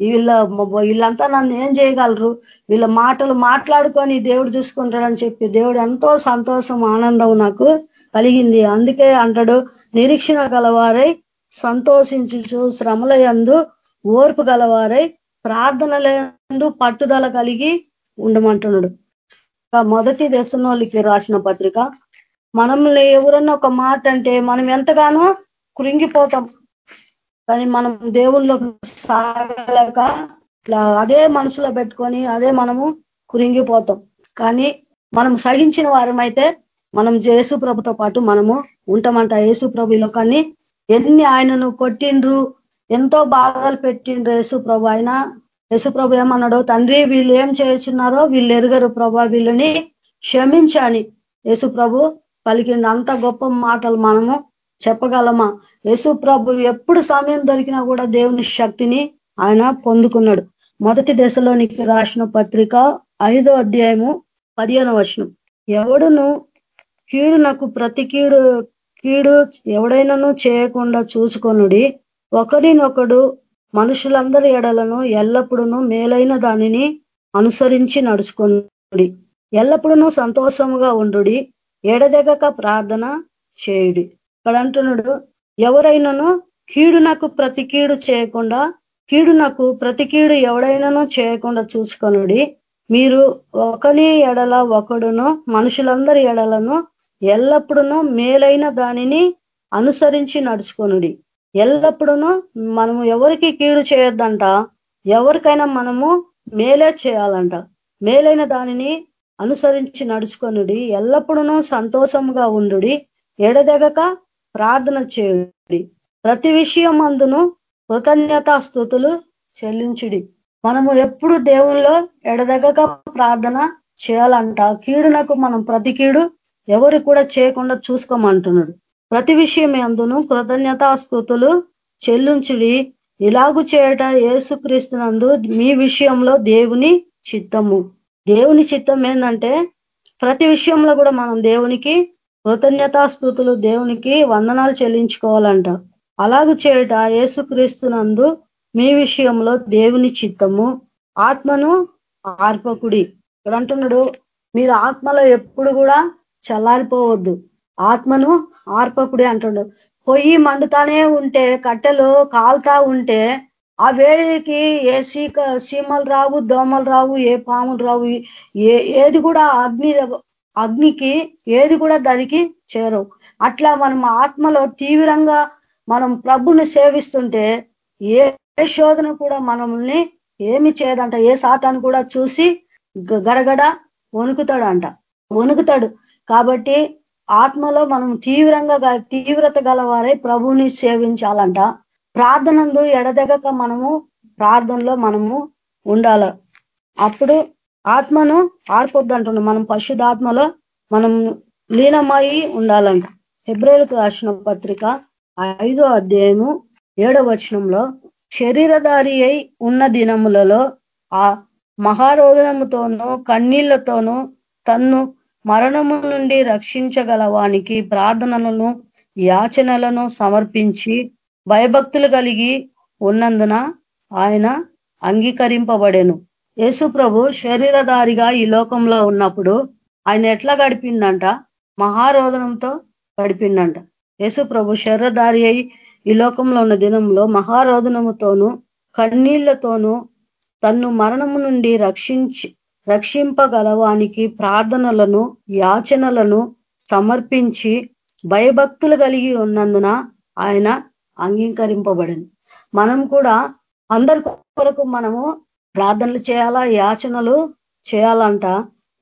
వీళ్ళ వీళ్ళంతా నన్ను ఏం చేయగలరు? వీళ్ళ మాటలు మాట్లాడుకొని దేవుడు చూసుకుంటాడని చెప్పి దేవుడు ఎంతో సంతోషం ఆనందం నాకు కలిగింది. అందుకే అంటాడు నిరీక్షణ గలవారై సంతోషించు శ్రమల యందు ఓర్పు గలవారై ప్రార్థనలందు పట్టుదల కలిగి ఉండమంటున్నాడు. మొదటి దేశంలోకి రాసిన పత్రిక మనల్ని ఎవరన్నా ఒక మాట అంటే మనం ఎంతగానో కృంగిపోతాం. కానీ మనం దేవుళ్ళో సాగలేక అదే మనసులో పెట్టుకొని అదే మనము కురింగిపోతాం. కానీ మనం సహించిన వారమైతే మనం యేసు ప్రభుతో పాటు మనము ఉంటామంట యేసు ప్రభు లోకాన్ని. ఎన్ని ఆయనను కొట్టిండ్రు ఎంతో బాధలు పెట్టిండ్రు యేసు ప్రభు ఆయన యేసు ప్రభు ఏమన్నాడు? తండ్రి వీళ్ళు ఏం చేస్తున్నారో వీళ్ళు ఎరగరు ప్రభా వీళ్ళని క్షమించని యేసు ప్రభు పలికిండు అంత గొప్ప మాటలు మనము చెప్పగలమా? యేసు ప్రభు ఎప్పుడు సమయం దొరికినా కూడా దేవుని శక్తిని ఆయన పొందుకున్నాడు. మొదటి దశలోనికి రాసిన పత్రిక ఐదో అధ్యాయము పదిహేను వర్షం ఎవడును కీడు నాకు ప్రతి కీడు కీడు ఎవడైనాను చేయకుండా చూసుకొనుడి. ఒకరినొకడు మనుషులందరి ఎడలను ఎల్లప్పుడూ మేలైన దానిని అనుసరించి నడుచుకోండి ఎల్లప్పుడూ సంతోషముగా ఉండు ఎడదెగక ప్రార్థన చేయుడి. ఇక్కడ అంటున్నాడు ఎవరైనాను కీడు నాకు ప్రతి కీడు చేయకుండా కీడు నాకు ప్రతి కీడు ఎవడైనానో చేయకుండా చూసుకొనుడి. మీరు ఒకని ఎడల ఒకడును మనుషులందరి ఎడలను ఎల్లప్పుడూ మేలైన దానిని అనుసరించి నడుచుకొనుడి. ఎల్లప్పుడూ మనము ఎవరికి కీడు చేయొద్దంట ఎవరికైనా మనము మేలే చేయాలంట. మేలైన దానిని అనుసరించి నడుచుకొనుడి. ఎల్లప్పుడూ సంతోషంగా ఉండు ఎడదెగక ప్రార్థన చేయుడి. ప్రతి విషయం అందును కృతజ్ఞతా స్థుతులు చెల్లించుడి. మనము ఎప్పుడు దేవుల్లో ఎడదగక ప్రార్థన చేయాలంట. కీడునకు మనం ప్రతి కీడు ఎవరు కూడా చేయకుండా చూసుకోమంటున్నాడు. ప్రతి విషయం అందును కృతజ్ఞతా స్థుతులు చెల్లించుడి. ఇలాగు చేయట ఏసుక్రీస్తునందు మీ విషయంలో దేవుని చిత్తము. దేవుని చిత్తం ఏంటంటే ప్రతి విషయంలో కూడా మనం దేవునికి కృతజ్ఞతాస్థుతులు దేవునికి వందనాలు చెల్లించుకోవాలంట. అలాగూ చేయట ఏసుక్రీస్తునందు మీ విషయంలో దేవుని చిత్తము ఆత్మను ఆర్పకుడి. ఇక్కడ అంటున్నాడు మీరు ఆత్మలో ఎప్పుడు కూడా చల్లారిపోవద్దు. ఆత్మను ఆర్పకుడి అంటున్నాడు. పొయ్యి మండుతానే ఉంటే కట్టెలు కాలుతా ఉంటే ఆ వేడికి ఏ సీక సీమలు రావు దోమలు రావు ఏ పాములు రావు ఏ ఏది కూడా అగ్ని అగ్నికి ఏది కూడా దానికి చేరవు. అట్లా మనం ఆత్మలో తీవ్రంగా మనం ప్రభుని సేవిస్తుంటే ఏ శోధన కూడా మనల్ని ఏమి చేయదంట. ఏ సాతాను కూడా చూసి గడగడ వణుకుతాడంట. వణుకుతాడు. కాబట్టి ఆత్మలో మనం తీవ్రంగా తీవ్రత గలవారై ప్రభుని సేవించాలంట. ప్రార్థనందు ఎడదెగక మనము ప్రార్థనలో మనము ఉండాల. అప్పుడు ఆత్మను ఆర్పొద్దంటున్నాం. మనం పరిశుద్ధాత్మలో మనం లీనమై ఉండాలంట. ఫిబ్రవరికి రాసిన పత్రిక ఐదో అధ్యాయము ఏడో వచనంలో శరీరధారి అయి ఉన్న దినములలో ఆ మహారోదనముతోనూ కన్నీళ్ళతోనూ తన్ను మరణము నుండి రక్షించగల వానికి ప్రార్థనలను యాచనలను సమర్పించి భయభక్తులు కలిగి ఉన్నందున ఆయన అంగీకరింపబడెను. యేసు ప్రభు శరీరధారిగా ఈ లోకంలో ఉన్నప్పుడు ఆయన ఎట్లా గడిపిండంట? మహారోదనంతో గడిపిండంట. యేసు ప్రభు శరీరధారి అయి ఈ లోకంలో ఉన్న దినంలో మహారోదనముతోనూ కన్నీళ్ళతోనూ తన్ను మరణము నుండి రక్షించి రక్షింపగలవానికి ప్రార్థనలను యాచనలను సమర్పించి భయభక్తులు కలిగి ఉన్నందున ఆయన అంగీకరింపబడింది. మనం కూడా అందరి కొరకు మనము ప్రార్థనలు చేయాలా? యాచనలు చేయాలంట.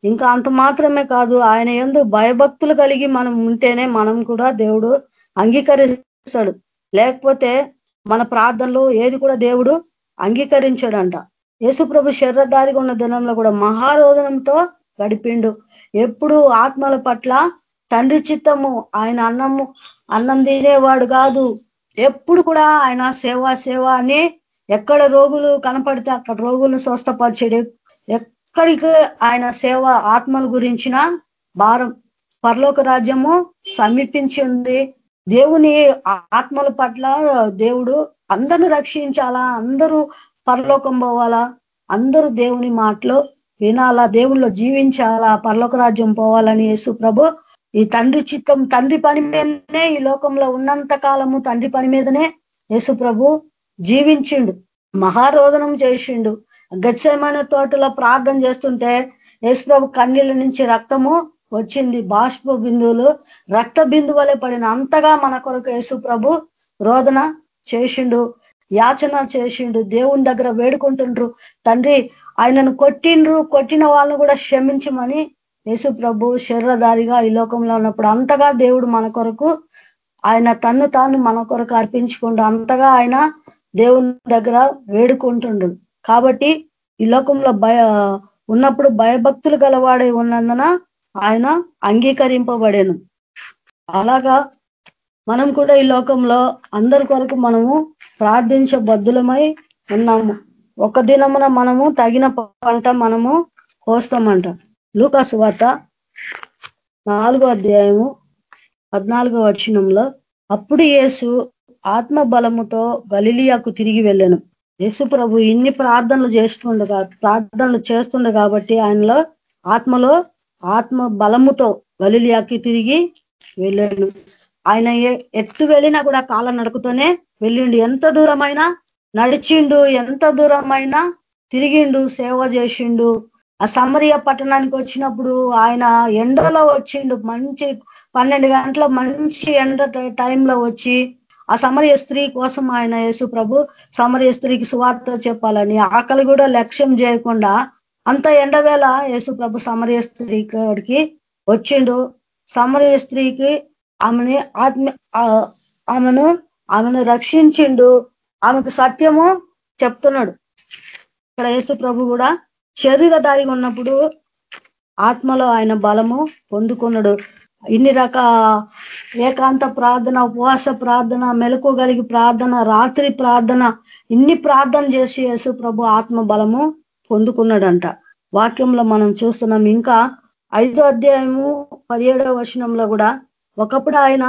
ఇంకా అంత మాత్రమే కాదు ఆయన ఎందు భయభక్తులు కలిగి మనం ఉంటేనే మనం కూడా దేవుడు అంగీకరిస్తాడు. లేకపోతే మన ప్రార్థనలు ఏది కూడా దేవుడు అంగీకరించాడంట. యేసుప్రభు శరీరధారిగా ఉన్న దినంలో కూడా మహారోదనంతో గడిపిండు. ఎప్పుడు ఆత్మల పట్ల తండ్రి చిత్తము ఆయన అన్నము అన్నం తినేవాడు కాదు. ఎప్పుడు కూడా ఆయన సేవ సేవ అని ఎక్కడ రోగులు కనపడితే అక్కడ రోగులను స్వస్థపరిచేడు. ఎక్కడికి ఆయన సేవ ఆత్మల గురించిన భారం. పరలోక రాజ్యము సమీపించి ఉంది. దేవుని ఆత్మల పట్ల దేవుడు అందరిని రక్షించాలా? అందరూ పరలోకం పోవాలా? అందరూ దేవుని మాటలో వినాలా? దేవుళ్ళో జీవించాలా? పరలోక రాజ్యం పోవాలని యేసు ప్రభు ఈ తండ్రి చిత్తం తండ్రి పని మీదనే ఈ లోకంలో ఉన్నంత కాలము తండ్రి పని మీదనే యేసు ప్రభు జీవించిండు మహారోదనం చేసిండు. గచ్చమైన తోటలో ప్రార్థన చేస్తుంటే యేసుప్రభు కన్నీళ్ళ నుంచి రక్తము వచ్చింది. బాష్ప బిందువులు రక్త బిందువులే పడిన అంతగా మన కొరకు యేసు ప్రభు రోదన చేసిండు యాచన చేసిండు దేవుని దగ్గర వేడుకుంటుండ్రు. తండ్రి ఆయనను కొట్టిండ్రు కొట్టిన వాళ్ళను కూడా క్షమించమని యేసు ప్రభు శరీరధారిగా ఈ లోకంలో ఉన్నప్పుడు అంతగా దేవుడు మన కొరకు ఆయన తన్ను తాను మన కొరకు అర్పించుకుంటూ అంతగా ఆయన దేవుని దగ్గర వేడుకుంటుండు. కాబట్టి ఈ లోకంలో భయ ఉన్నప్పుడు భయభక్తులు గలవాడే ఉన్నందున ఆయన అంగీకరింపబడేను. అలాగా మనం కూడా ఈ లోకంలో అందరి కొరకు మనము ప్రార్థించే బద్దులమై ఉన్నాము. ఒక దినమున మనము తగిన పంట మనము కోస్తామంట. లూకాసు వార్త నాలుగో అధ్యాయము పద్నాలుగో వచనంలో అప్పుడు యేసు ఆత్మ బలముతో గలిలియాకు తిరిగి వెళ్ళాను. యేసు ప్రభు ఇన్ని ప్రార్థనలు చేస్తుండగా ప్రార్థనలు చేస్తుండే కాబట్టి ఆయనలో ఆత్మలో ఆత్మ బలముతో గలిలియాకి తిరిగి వెళ్ళాడు ఆయన ఎట్టు వెళ్ళినా కూడా కాళ్ళ నడుకుతూనే వెళ్ళిండు. ఎంత దూరమైనా నడిచిండు ఎంత దూరమైనా తిరిగిండు సేవ చేసిండు. ఆ సమరియ పట్టణానికి వచ్చినప్పుడు ఆయన ఎండలో వచ్చిండు. మంచి పన్నెండు గంటల మంచి ఎండ టైంలో వచ్చి ఆ సమరయ స్త్రీ కోసం ఆయన యేసు ప్రభు సమరయ స్త్రీకి సువార్త చెప్పాలని ఆకలి కూడా లక్ష్యం చేయకుండా అంత ఎండవేళ యేసు ప్రభు సమరయ స్త్రీకి కాడికి వచ్చిండు. సమరయ స్త్రీకి ఆమెని ఆత్మ ఆమెను ఆమెను రక్షించిండు. ఆమెకు సత్యము చెప్తున్నాడు. ఇక్కడ యేసు ప్రభు కూడా శరీరధారిగా ఉన్నప్పుడు ఆత్మలో ఆయన బలము పొందుకున్నాడు. ఇన్ని రక ఏకాంత ప్రార్థన ఉపవాస ప్రార్థన మెలకోగలిగి ప్రార్థన రాత్రి ప్రార్థన ఇన్ని ప్రార్థన చేసి యేసు ప్రభు ఆత్మ బలము పొందుకున్నాడంట. వాక్యంలో మనం చూస్తున్నాం ఇంకా ఐదో అధ్యాయము పదిహేడవ వచనంలో కూడా ఒకప్పుడు ఆయన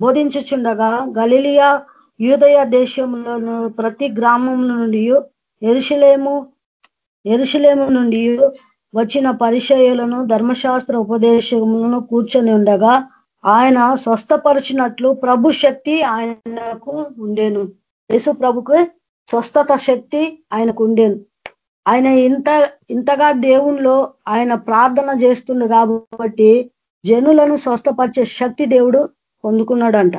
బోధించుచుండగా గలిలియా యూదయ దేశంలో ప్రతి గ్రామం నుండి ఎరుషులేము ఎరుషులేము నుండి వచ్చిన పరిచయలను ధర్మశాస్త్ర ఉపదేశములను కూర్చొని ఉండగా ఆయన స్వస్థపరిచినట్లు ప్రభు శక్తి ఆయనకు ఉండేను. యేసు ప్రభుకు స్వస్థత శక్తి ఆయనకు ఉండేను. ఆయన ఇంత ఇంతగా దేవుణ్ణిలో ఆయన ప్రార్థన చేస్తుండు కాబట్టి జనులను స్వస్థపరిచే శక్తి దేవుడు పొందుకున్నాడంట.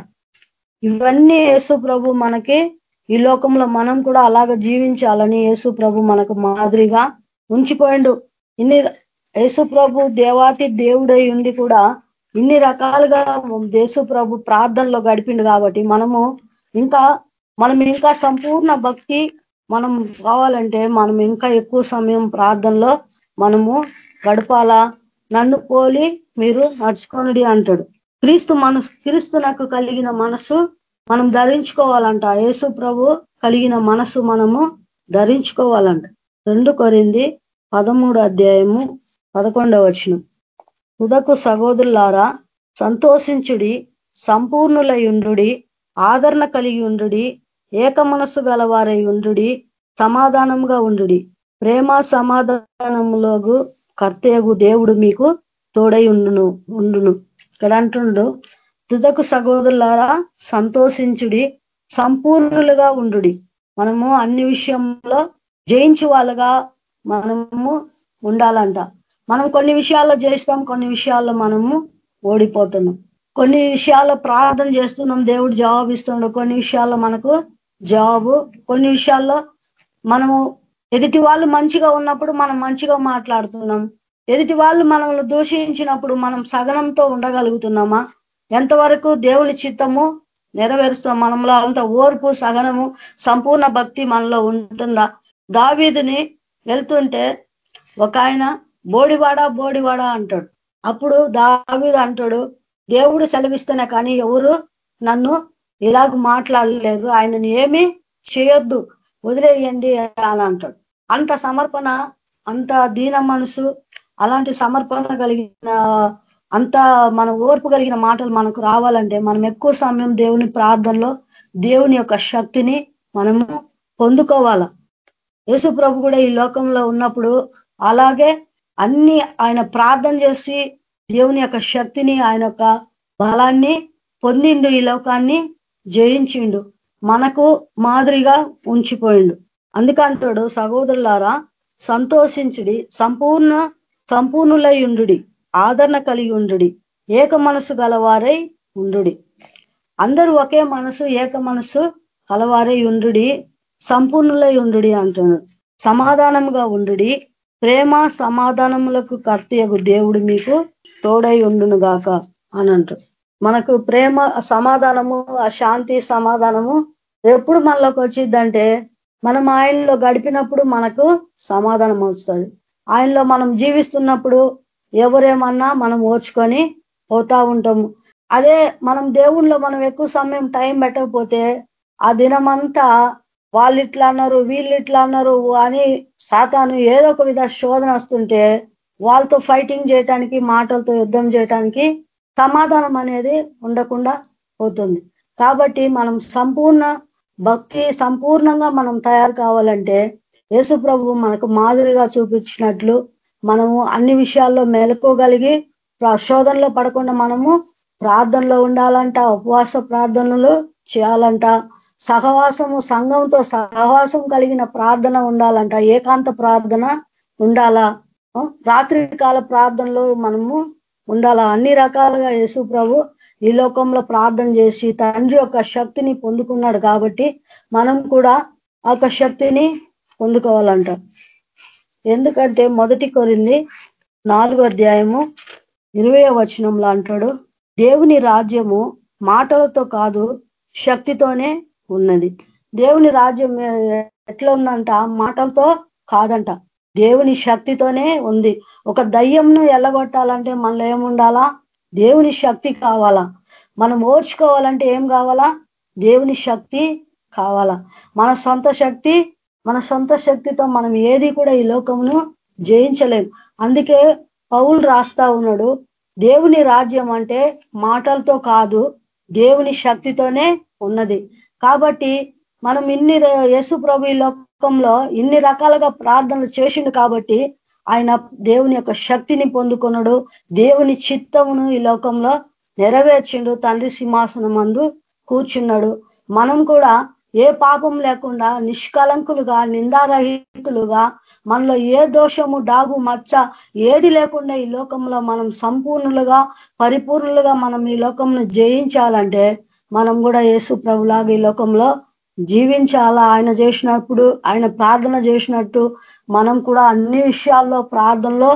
ఇవన్నీ యేసు ప్రభు మనకి ఈ లోకంలో మనం కూడా అలాగ జీవించాలని యేసు ప్రభు మనకు మాదిరిగా ఉంచిపోయిండు. ఇన్ని యేసు ప్రభు దేవాతి దేవుడై ఉండి కూడా ఇన్ని రకాలుగా దేశ ప్రభు ప్రార్థనలో గడిపిండు కాబట్టి మనము ఇంకా మనం ఇంకా సంపూర్ణ భక్తి మనం కావాలంటే మనం ఇంకా ఎక్కువ సమయం ప్రార్థనలో మనము గడపాలా? నన్ను పోలి మీరు నడుచుకోనడి అంటాడు. క్రీస్తు మనసు క్రీస్తు నాకు కలిగిన మనసు మనం ధరించుకోవాలంట. యేసు ప్రభు కలిగిన మనసు మనము ధరించుకోవాలంట. రెండు కొరింది పదమూడు అధ్యాయము పదకొండవ వచనం. ఉదకు సహోదరులారా సంతోషించుడి సంపూర్ణులయుండు ఆదరణ కలిగి ఉండు ఏక మనసు గలవారై ఉండు సమాధానంగా ఉండు ప్రేమ సమాధానములకు కర్తయగు దేవుడు మీకు తోడై ఉండును. ఉండును ఇక్కడ అంటుండు తుదకు సహోదరులారా సంతోషించుడి సంపూర్ణులుగా ఉండు మనము అన్ని విషయంలో జయించు వాళ్ళుగా మనము ఉండాలంట. మనం కొన్ని విషయాల్లో చేస్తాం కొన్ని విషయాల్లో మనము ఓడిపోతున్నాం. కొన్ని విషయాల్లో ప్రార్థన చేస్తున్నాం దేవుడు జవాబు ఇస్తున్నాడు. కొన్ని విషయాల్లో మనకు జవాబు కొన్ని విషయాల్లో మనము ఎదుటి వాళ్ళు మంచిగా ఉన్నప్పుడు మనం మంచిగా మాట్లాడుతున్నాం. ఎదుటి వాళ్ళు మనల్ని దూషించినప్పుడు మనం సగనంతో ఉండగలుగుతున్నామా? ఎంతవరకు దేవుని చిత్తము నెరవేరుస్తాం మనలో అంత ఓర్పు సగనము సంపూర్ణ భక్తి మనలో ఉంటుందా? దావీదిని వెళ్తుంటే ఒక ఆయన బోడివాడా బోడివాడా అంటాడు. అప్పుడు దావీదు అంటాడు దేవుడు సెలవిస్తేనే కానీ ఎవరు నన్ను ఇలాగ మాట్లాడలేదు. ఆయనను ఏమి చేయొద్దు. వదిలేయండి అని అంటాడు. అంత సమర్పణ అంత దీన మనసు అలాంటి సమర్పణ కలిగిన అంత మన ఓర్పు కలిగిన మాటలు మనకు రావాలంటే మనం ఎక్కువ సమయం దేవుని ప్రార్థనలో దేవుని యొక్క శక్తిని మనము పొందుకోవాల. యేసు ప్రభు కూడా ఈ లోకంలో ఉన్నప్పుడు అలాగే అన్ని ఆయన ప్రార్థన చేసి దేవుని యొక్క శక్తిని ఆయన యొక్క బలాన్ని పొందిండు ఈ లోకాన్ని జయించిండు. మనకు మాదిరిగా ఉంచిపోయిండు. అందుకంటాడు సహోదరులారా సంతోషించుడి సంపూర్ణ సంపూర్ణులై ఉండు ఆదరణ కలిగి ఉండు ఏక మనసు గలవారై ఉండు అందరూ ఒకే మనసు ఏక మనసు కలవారై ఉండు సంపూర్ణులై ఉండు అంటున్నాడు. సమాధానంగా ఉండు ప్రేమ సమాధానములకు కర్తయగు దేవుడు మీకు తోడై ఉండును గాక అని అంటారు మనకు ప్రేమ సమాధానము ఆ శాంతి సమాధానము ఎప్పుడు మనలోకి వచ్చిందంటే మనం ఆయనలో గడిపినప్పుడు మనకు సమాధానం వస్తుంది. ఆయనలో మనం జీవిస్తున్నప్పుడు ఎవరేమన్నా మనం ఓర్చుకొని పోతా ఉంటాము. అదే మనం దేవుణ్ణిలో మనం ఎక్కువ సమయం టైం పెట్టకపోతే ఆ దినమంతా వాళ్ళు ఇట్లా అన్నారు వీళ్ళు ఇట్లా అన్నారు అని సాతాను ఏదో ఒక విధ శోధన వస్తుంటే వాళ్ళతో ఫైటింగ్ చేయటానికి మాటలతో యుద్ధం చేయటానికి సమాధానం అనేది ఉండకుండా పోతుంది. కాబట్టి మనం సంపూర్ణ భక్తి సంపూర్ణంగా మనం తయారు కావాలంటే యేసు ప్రభు మనకు మాదిరిగా చూపించినట్లు మనము అన్ని విషయాల్లో మేలుకోగలిగి శోధనలో పడకుండా మనము ప్రార్థనలో ఉండాలంట ఉపవాస ప్రార్థనలు చేయాలంట. సహవాసము సంఘంతో సహవాసం కలిగిన ప్రార్థన ఉండాలంట. ఏకాంత ప్రార్థన ఉండాలా? రాత్రి కాల ప్రార్థనలో మనము ఉండాలా? అన్ని రకాలుగా యేసు ప్రభు ఈ లోకంలో ప్రార్థన చేసి తండ్రి యొక్క శక్తిని పొందుకున్నాడు కాబట్టి మనం కూడా ఆ శక్తిని పొందుకోవాలంట. ఎందుకంటే మొదటి కొరింది నాలుగో అధ్యాయము ఇరవై వచనంలో అంటాడు దేవుని రాజ్యము మాటలతో కాదు శక్తితోనే ఉన్నది. దేవుని రాజ్యం ఎట్లా ఉందంట? మాటలతో కాదంట. దేవుని శక్తితోనే ఉంది. ఒక దయ్యంను ఎల్లగొట్టాలంటే మనలో ఏముండాలా? దేవుని శక్తి కావాలా? మనం ఓర్చుకోవాలంటే ఏం కావాలా? దేవుని శక్తి కావాలా. మన సొంత శక్తి మన సొంత శక్తితో మనం ఏది కూడా ఈ లోకమును జయించలేం. అందుకే పౌలు రాస్తా ఉన్నాడు దేవుని రాజ్యం అంటే మాటలతో కాదు దేవుని శక్తితోనే ఉన్నది. కాబట్టి మనం ఇన్ని యేసు ప్రభు ఈ లోకంలో ఇన్ని రకాలుగా ప్రార్థనలు చేసిండు కాబట్టి ఆయన దేవుని యొక్క శక్తిని పొందుకున్నాడు దేవుని చిత్తమును ఈ లోకంలో నెరవేర్చిండు తండ్రి సింహాసనం మందు కూర్చున్నాడు. మనం కూడా ఏ పాపం లేకుండా నిష్కలంకులుగా నిందారహితులుగా మనలో ఏ దోషము డాగు మచ్చ ఏది లేకుండా ఈ లోకంలో మనం సంపూర్ణులుగా పరిపూర్ణులుగా మనం ఈ లోకంను జయించాలంటే మనం కూడా యేసు ప్రభులాగా ఈ లోకంలో జీవించాలా? ఆయన చేసినప్పుడు ఆయన ప్రార్థన చేసినట్టు మనం కూడా అన్ని విషయాల్లో ప్రార్థనలో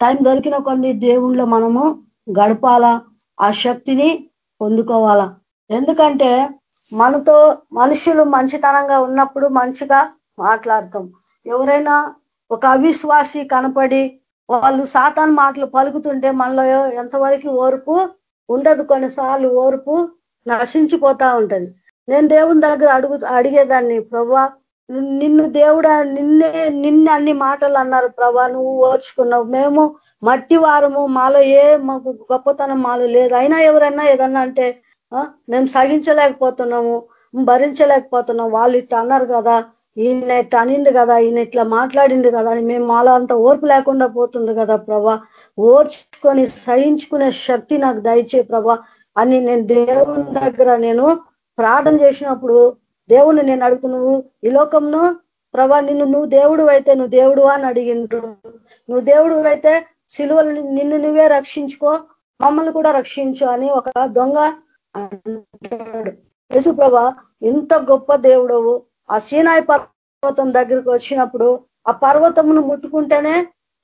టైం దొరికిన కొన్ని దేవుళ్ళో మనము గడపాలా? ఆ శక్తిని పొందుకోవాలా? ఎందుకంటే మనతో మనుషులు మంచితనంగా ఉన్నప్పుడు మంచిగా మాట్లాడతాం. ఎవరైనా ఒక అవిశ్వాసి కనపడి వాళ్ళు సాతాన్ మాటలు పలుకుతుంటే మనలో ఎంతవరకు ఓర్పు ఉండదు. కొన్నిసార్లు ఓర్పు నశించిపోతా ఉంటది. నేను దేవుని దగ్గర అడుగు అడిగేదాన్ని ప్రభా నిన్ను దేవుడా నిన్నే నిన్న అన్ని మాటలు అన్నారు. ప్రభా నువ్వు ఓర్చుకున్నావు. మేము మట్టి వారము. మాలో ఏ మాకు గొప్పతనం మాలో లేదు. అయినా ఎవరైనా ఏదన్నా అంటే మేము సగించలేకపోతున్నాము భరించలేకపోతున్నాం వాళ్ళు ఇట్లా అన్నారు కదా. ఈయన ఇట్లా అనిండు కదా. ఈయన ఇట్లా మాట్లాడిండు కదా అని మేము మాలో అంత ఓర్పు లేకుండా పోతుంది కదా ప్రభా. ఓర్చుకొని సహించుకునే శక్తి నాకు దయచే ప్రభా. అని నేను దేవుని దగ్గర నేను ప్రార్థన చేసినప్పుడు దేవుణ్ణి నేను అడుగుతు నువ్వు ఈ లోకంను ప్రభా నిన్ను నువ్వు దేవుడు అయితే నువ్వు దేవుడు అని అడిగిండ్రు. నువ్వు దేవుడు అయితే సిలువలు నిన్ను నువ్వే రక్షించుకో మమ్మల్ని కూడా రక్షించు అని ఒక దొంగ అంటాడు. యేసుప్రభ ఎంత గొప్ప దేవుడవు. ఆ సీనాయి పర్వతం దగ్గరికి వచ్చినప్పుడు ఆ పర్వతమును ముట్టుకుంటేనే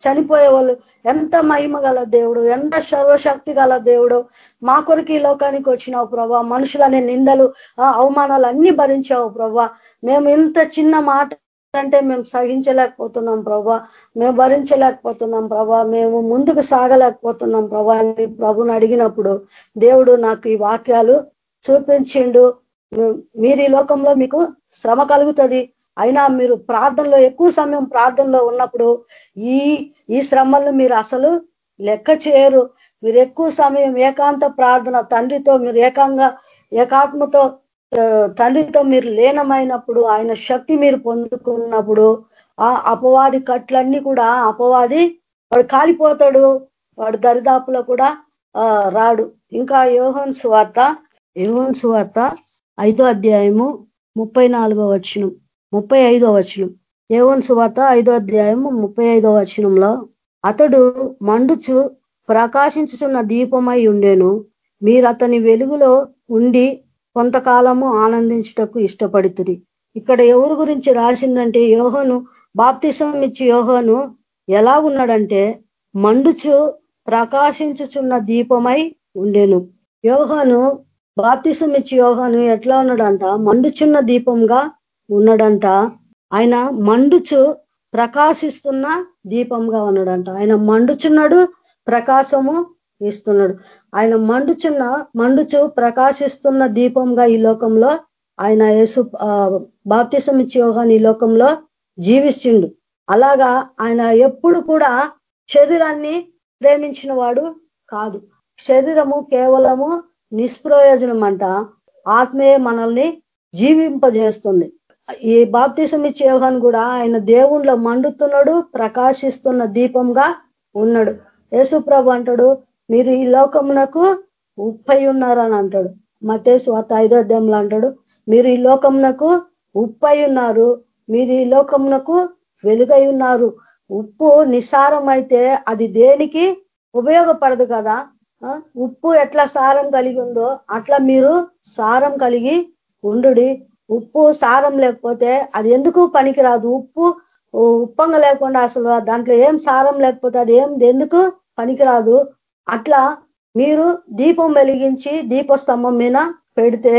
చనిపోయేవాళ్ళు. ఎంత మహిమ గల దేవుడు ఎంత సర్వశక్తి గల దేవుడు. మా కొరకు ఈ లోకానికి వచ్చినావు ప్రభా. మనుషులనే నిందలు అవమానాలు అన్ని భరించావు ప్రభా. మేము ఇంత చిన్న మాట అంటే మేము సహించలేకపోతున్నాం ప్రభా. మేము భరించలేకపోతున్నాం ప్రభా. మేము ముందుకు సాగలేకపోతున్నాం ప్రభా అని ప్రభుని అడిగినప్పుడు దేవుడు నాకు ఈ వాక్యాలు చూపించిండు. మీరు ఈ లోకంలో మీకు శ్రమ కలుగుతుంది. అయినా మీరు ప్రార్థనలో ఎక్కువ సమయం ప్రార్థనలో ఉన్నప్పుడు ఈ ఈ శ్రమలను మీరు అసలు లెక్క చేయరు. మీరు ఎక్కువ సమయం ఏకాంత ప్రార్థన తండ్రితో మీరు ఏకంగా ఏకాత్మతో తండ్రితో మీరు లీనమైనప్పుడు ఆయన శక్తి మీరు పొందుకున్నప్పుడు ఆ అపవాది కట్లన్నీ కూడా అపవాది వాడు కాలిపోతాడు. వాడు దరిదాపులో కూడా రాడు. ఇంకా యోహన్ సువార్త యోహన్ సువార్త ఐదో అధ్యాయము ముప్పై నాలుగో వచనం. ముప్పై ఐదో వచనం. యోహన్ సువార్త ఐదో అధ్యాయం ముప్పై ఐదో వచనంలో అతడు మండుచు ప్రకాశించుచున్న దీపమై ఉండేను. మీరు అతని వెలుగులో ఉండి కొంతకాలము ఆనందించుటకు ఇష్టపడుతుంది ఇక్కడ ఎవరి గురించి రాసిందంటే యోహను బాప్తిసం ఇచ్చి యోహను ఎలా ఉన్నాడంటే మండుచు ప్రకాశించుచున్న దీపమై ఉండేను. యోహను బాప్తిసం ఇచ్చి యోహను ఎట్లా ఉన్నాడంట మండుచున్న దీపంగా ఉన్నాడంట. ఆయన మండుచు ప్రకాశిస్తున్న దీపంగా ఉన్నాడంట. ఆయన మండుచున్నాడు ప్రకాశము ఇస్తున్నాడు. ఆయన మండుచున్న మండుచు ప్రకాశిస్తున్న దీపంగా ఈ లోకంలో ఆయన యేసు బాప్తిసం ఇచ్చి ఈ లోకంలో జీవిస్తుండు. అలాగా ఆయన ఎప్పుడు కూడా శరీరాన్ని ప్రేమించిన వాడు కాదు. శరీరము కేవలము నిష్ప్రయోజనం అంట ఆత్మయే మనల్ని జీవింపజేస్తుంది. ఈ బాప్తీసం ఇచ్చే యోహాన్ కూడా ఆయన దేవుణ్ణిలో మండుతున్నాడు ప్రకాశిస్తున్న దీపంగా ఉన్నాడు. యేసుప్రభు అంటాడు మీరు ఈ లోకమునకు ఉప్పై ఉన్నారని అంటాడు. మతేసు అత ఐదో అధ్యాయంలో అంటాడు మీరు ఈ లోకమునకు ఉప్పై ఉన్నారు మీరు ఈ లోకమునకు వెలుగై ఉన్నారు. ఉప్పు నిసారం అయితే అది దేనికి ఉపయోగపడదు కదా? ఉప్పు ఎట్లా సారం కలిగి ఉందో అట్లా మీరు సారం కలిగి ఉండు ఉప్పు సారం లేకపోతే అది ఎందుకు పనికిరాదు? ఉప్పు ఉప్పంగా లేకుండా అసలు దాంట్లో ఏం సారం లేకపోతే అది ఏం ఎందుకు పనికిరాదు? అట్లా మీరు దీపం వెలిగించి దీపస్తంభం మీద పెడితే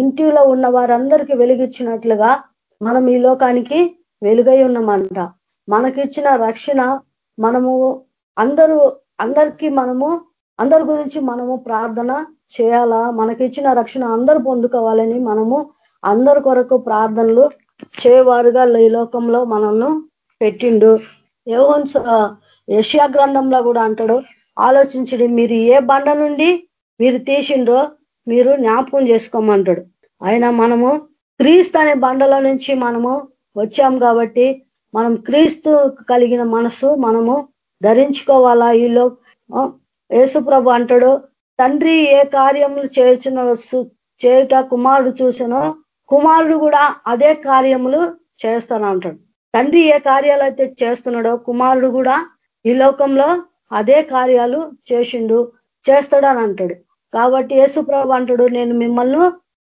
ఇంటిలో ఉన్న వారందరికీ వెలిగించినట్లుగా మనం ఈ లోకానికి వెలుగై ఉన్నామంట. మనకిచ్చిన రక్షణ మనము అందరూ అందరికీ మనము అందరి గురించి మనము ప్రార్థన చేయాలా? మనకిచ్చిన రక్షణ అందరూ పొందుకోవాలని మనము అందరి కొరకు ప్రార్థనలు చేయవారుగా ఈ లోకంలో మనల్ని పెట్టిండు. యోహన్స్ యషియా గ్రంథంలో కూడా అంటాడు ఆలోచించడి మీరు ఏ బండ నుండి మీరు తీసిండ్రో మీరు జ్ఞాపకం చేసుకోమంటాడు. ఆయన మనము క్రీస్తు అనే బండల నుంచి మనము వచ్చాం కాబట్టి మనం క్రీస్తు కలిగిన మనసు మనము ధరించుకోవాలా? ఈలో యేసుప్రభు అంటాడు తండ్రి ఏ కార్యములు చేసిన చేయుట కుమారుడు చూసినో కుమారుడు కూడా అదే కార్యములు చేస్తాను అంటాడు. తండ్రి ఏ కార్యాలు అయితే చేస్తున్నాడో కుమారుడు కూడా ఈ లోకంలో అదే కార్యాలు చేసిండు చేస్తాడని అంటాడు. కాబట్టి యేసుప్రభు అంటాడు నేను మిమ్మల్ని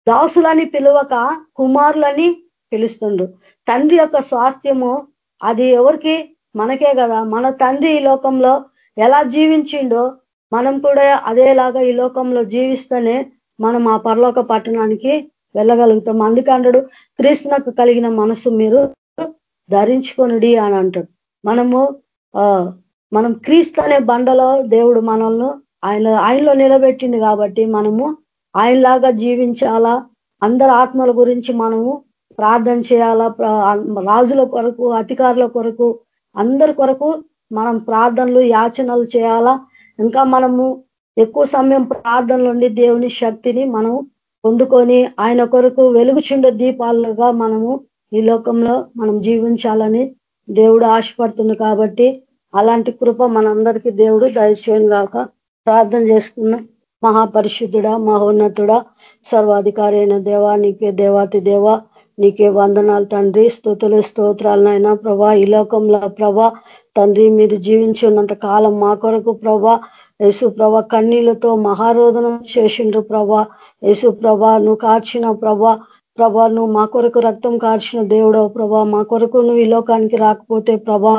దాసులని పిలువక కుమారులని పిలుస్తుండు. తండ్రి యొక్క స్వాస్థ్యము అది ఎవరికి? మనకే కదా. మన తండ్రి ఈ లోకంలో ఎలా జీవించిండో మనం కూడా అదేలాగా ఈ లోకంలో జీవిస్తేనే మనం ఆ పరలోక పట్టణానికి వెళ్ళగలుగుతాం. అందుకంటాడు క్రీస్తునకు కలిగిన మనసు మీరు ధరించుకొనుడి అని అంటాడు. మనము మనం క్రీస్తు అనే బండలో దేవుడు మనల్ని ఆయన ఆయనలో నిలబెట్టింది కాబట్టి మనము ఆయనలాగా జీవించాలా? అందరి ఆత్మల గురించి మనము ప్రార్థన చేయాలా? రాజుల కొరకు అధికారుల కొరకు అందరి కొరకు మనం ప్రార్థనలు యాచనలు చేయాలా? ఇంకా మనము ఎక్కువ సమయం ప్రార్థనలు ఉండి దేవుని శక్తిని మనం పొందుకొని ఆయన కొరకు వెలుగుచుండే దీపాలుగా మనము ఈ లోకంలో మనం జీవించాలని దేవుడు ఆశపడుతుంది కాబట్టి అలాంటి కృప మనందరికీ దేవుడు దయచేయను గాక. ప్రార్థన చేసుకున్నాం మహాపరిశుద్ధుడా మహోన్నతుడా సర్వాధికారి అయిన దేవా నీకే దేవాతి దేవ నీకే వందనాలు తండ్రి. స్థుతులు స్తోత్రాలనైనా ప్రభా. ఈ లోకంలో ప్రభా తండ్రి మీరు జీవించి ఉన్నంత కాలం మా కొరకు ప్రభా యేసు ప్రభ కన్నీళ్ళతో మహారోధనం చేసిండ్రు ప్రభా. యేసు ప్రభ నువ్వు కార్చిన ప్రభా. ప్రభా నువ్వు మా కొరకు రక్తం కార్చిన దేవుడవు ప్రభా. మా కొరకు నువ్వు ఈ లోకానికి రాకపోతే ప్రభా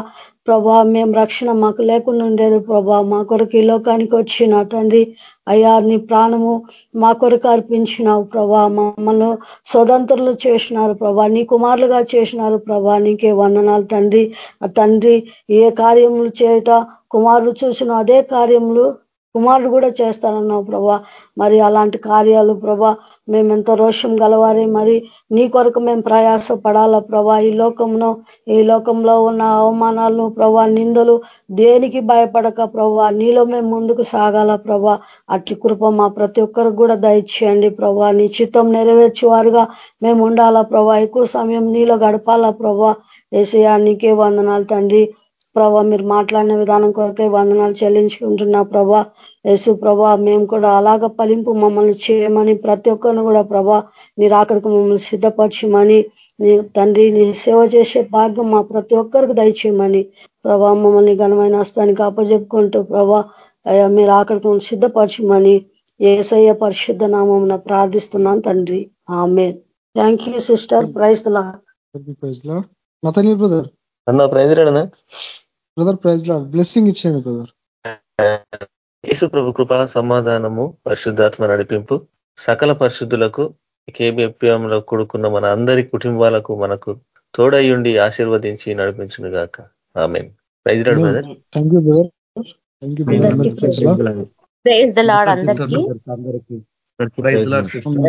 ప్రభా మేము రక్షణ మాకు లేకుండా ఉండేది ప్రభా. మా కొరకు ఈ లోకానికి వచ్చిన తండ్రి అయ్యా నీ ప్రాణము మా కొరకు అర్పించినావు ప్రభా. మమ్మల్ని స్వతంత్రులు చేసినారు ప్రభా. నీ కుమారులుగా చేసినారు ప్రభా. నీకే వందనాలు తండ్రి. తండ్రి ఏ కార్యములు చేయట కుమారుడు చూసిన అదే కార్యములు కుమారుడు కూడా చేస్తానన్నావు ప్రభా. మరి అలాంటి కార్యాలు ప్రభా మేమెంత రోషం గలవారి. మరి నీ కొరకు మేము ప్రయాస పడాలా ప్రభా. ఈ లోకంలో ఈ లోకంలో ఉన్న అవమానాలను ప్రభా నిందలు దేనికి భయపడక ప్రభా నీలో మేము ముందుకు సాగాల ప్రభా. అట్టి కృప మా ప్రతి ఒక్కరికి కూడా దయచేయండి ప్రభా. నీ చిత్తం నెరవేర్చేవారుగా మేము ఉండాలా ప్రభా. ఎక్కువ సమయం నీలో గడపాలా ప్రభా. ఏసయా నీకే వందనాలు తండ్రి. ప్రభా మీరు మాట్లాడిన విధానం కొరకే వందనాలు చెల్లించుకుంటున్నా ప్రభా. యేసు ప్రభా మేము కూడా అలాగ ఫలింపు మమ్మల్ని చేయమని ప్రతి ఒక్కరిని కూడా ప్రభా మీరు అక్కడికి మమ్మల్ని సిద్ధపరచమని నీ తండ్రి నీ సేవ చేసే భాగ్యం మా ప్రతి ఒక్కరికి దయచేయమని ప్రభా మమ్మల్ని ఘనమైన హస్తానికి అప్పజెప్పుకుంటూ ప్రభా అయ్యా మీరు అక్కడికి మమ్మల్ని సిద్ధపరచమని ఏసయ్య పరిశుద్ధ నామం ప్రార్థిస్తున్నాను తండ్రి. ఆమె thank you sister praise brother అన్న ప్రైజ్ రాడనా బ్రదర్ ప్రైజ్ లాడ్ బ్లెస్సింగ్ ఇచ్చాను బ్రదర్ యేసు ప్రభు కృప సమాధానము పరిశుద్ధాత్మ నడిపింపు సకల పరిశుద్ధులకు కేబిఎంలో కూడుకున్న మన అందరి కుటుంబాలకు మనకు తోడయ్యుండి ఆశీర్వదించి నడిపించును గాక. ఆమె praise Lord brother thank you brother thank you praise the Lord అందరికీ ప్రైజ్ లాడ్ సిస్టర్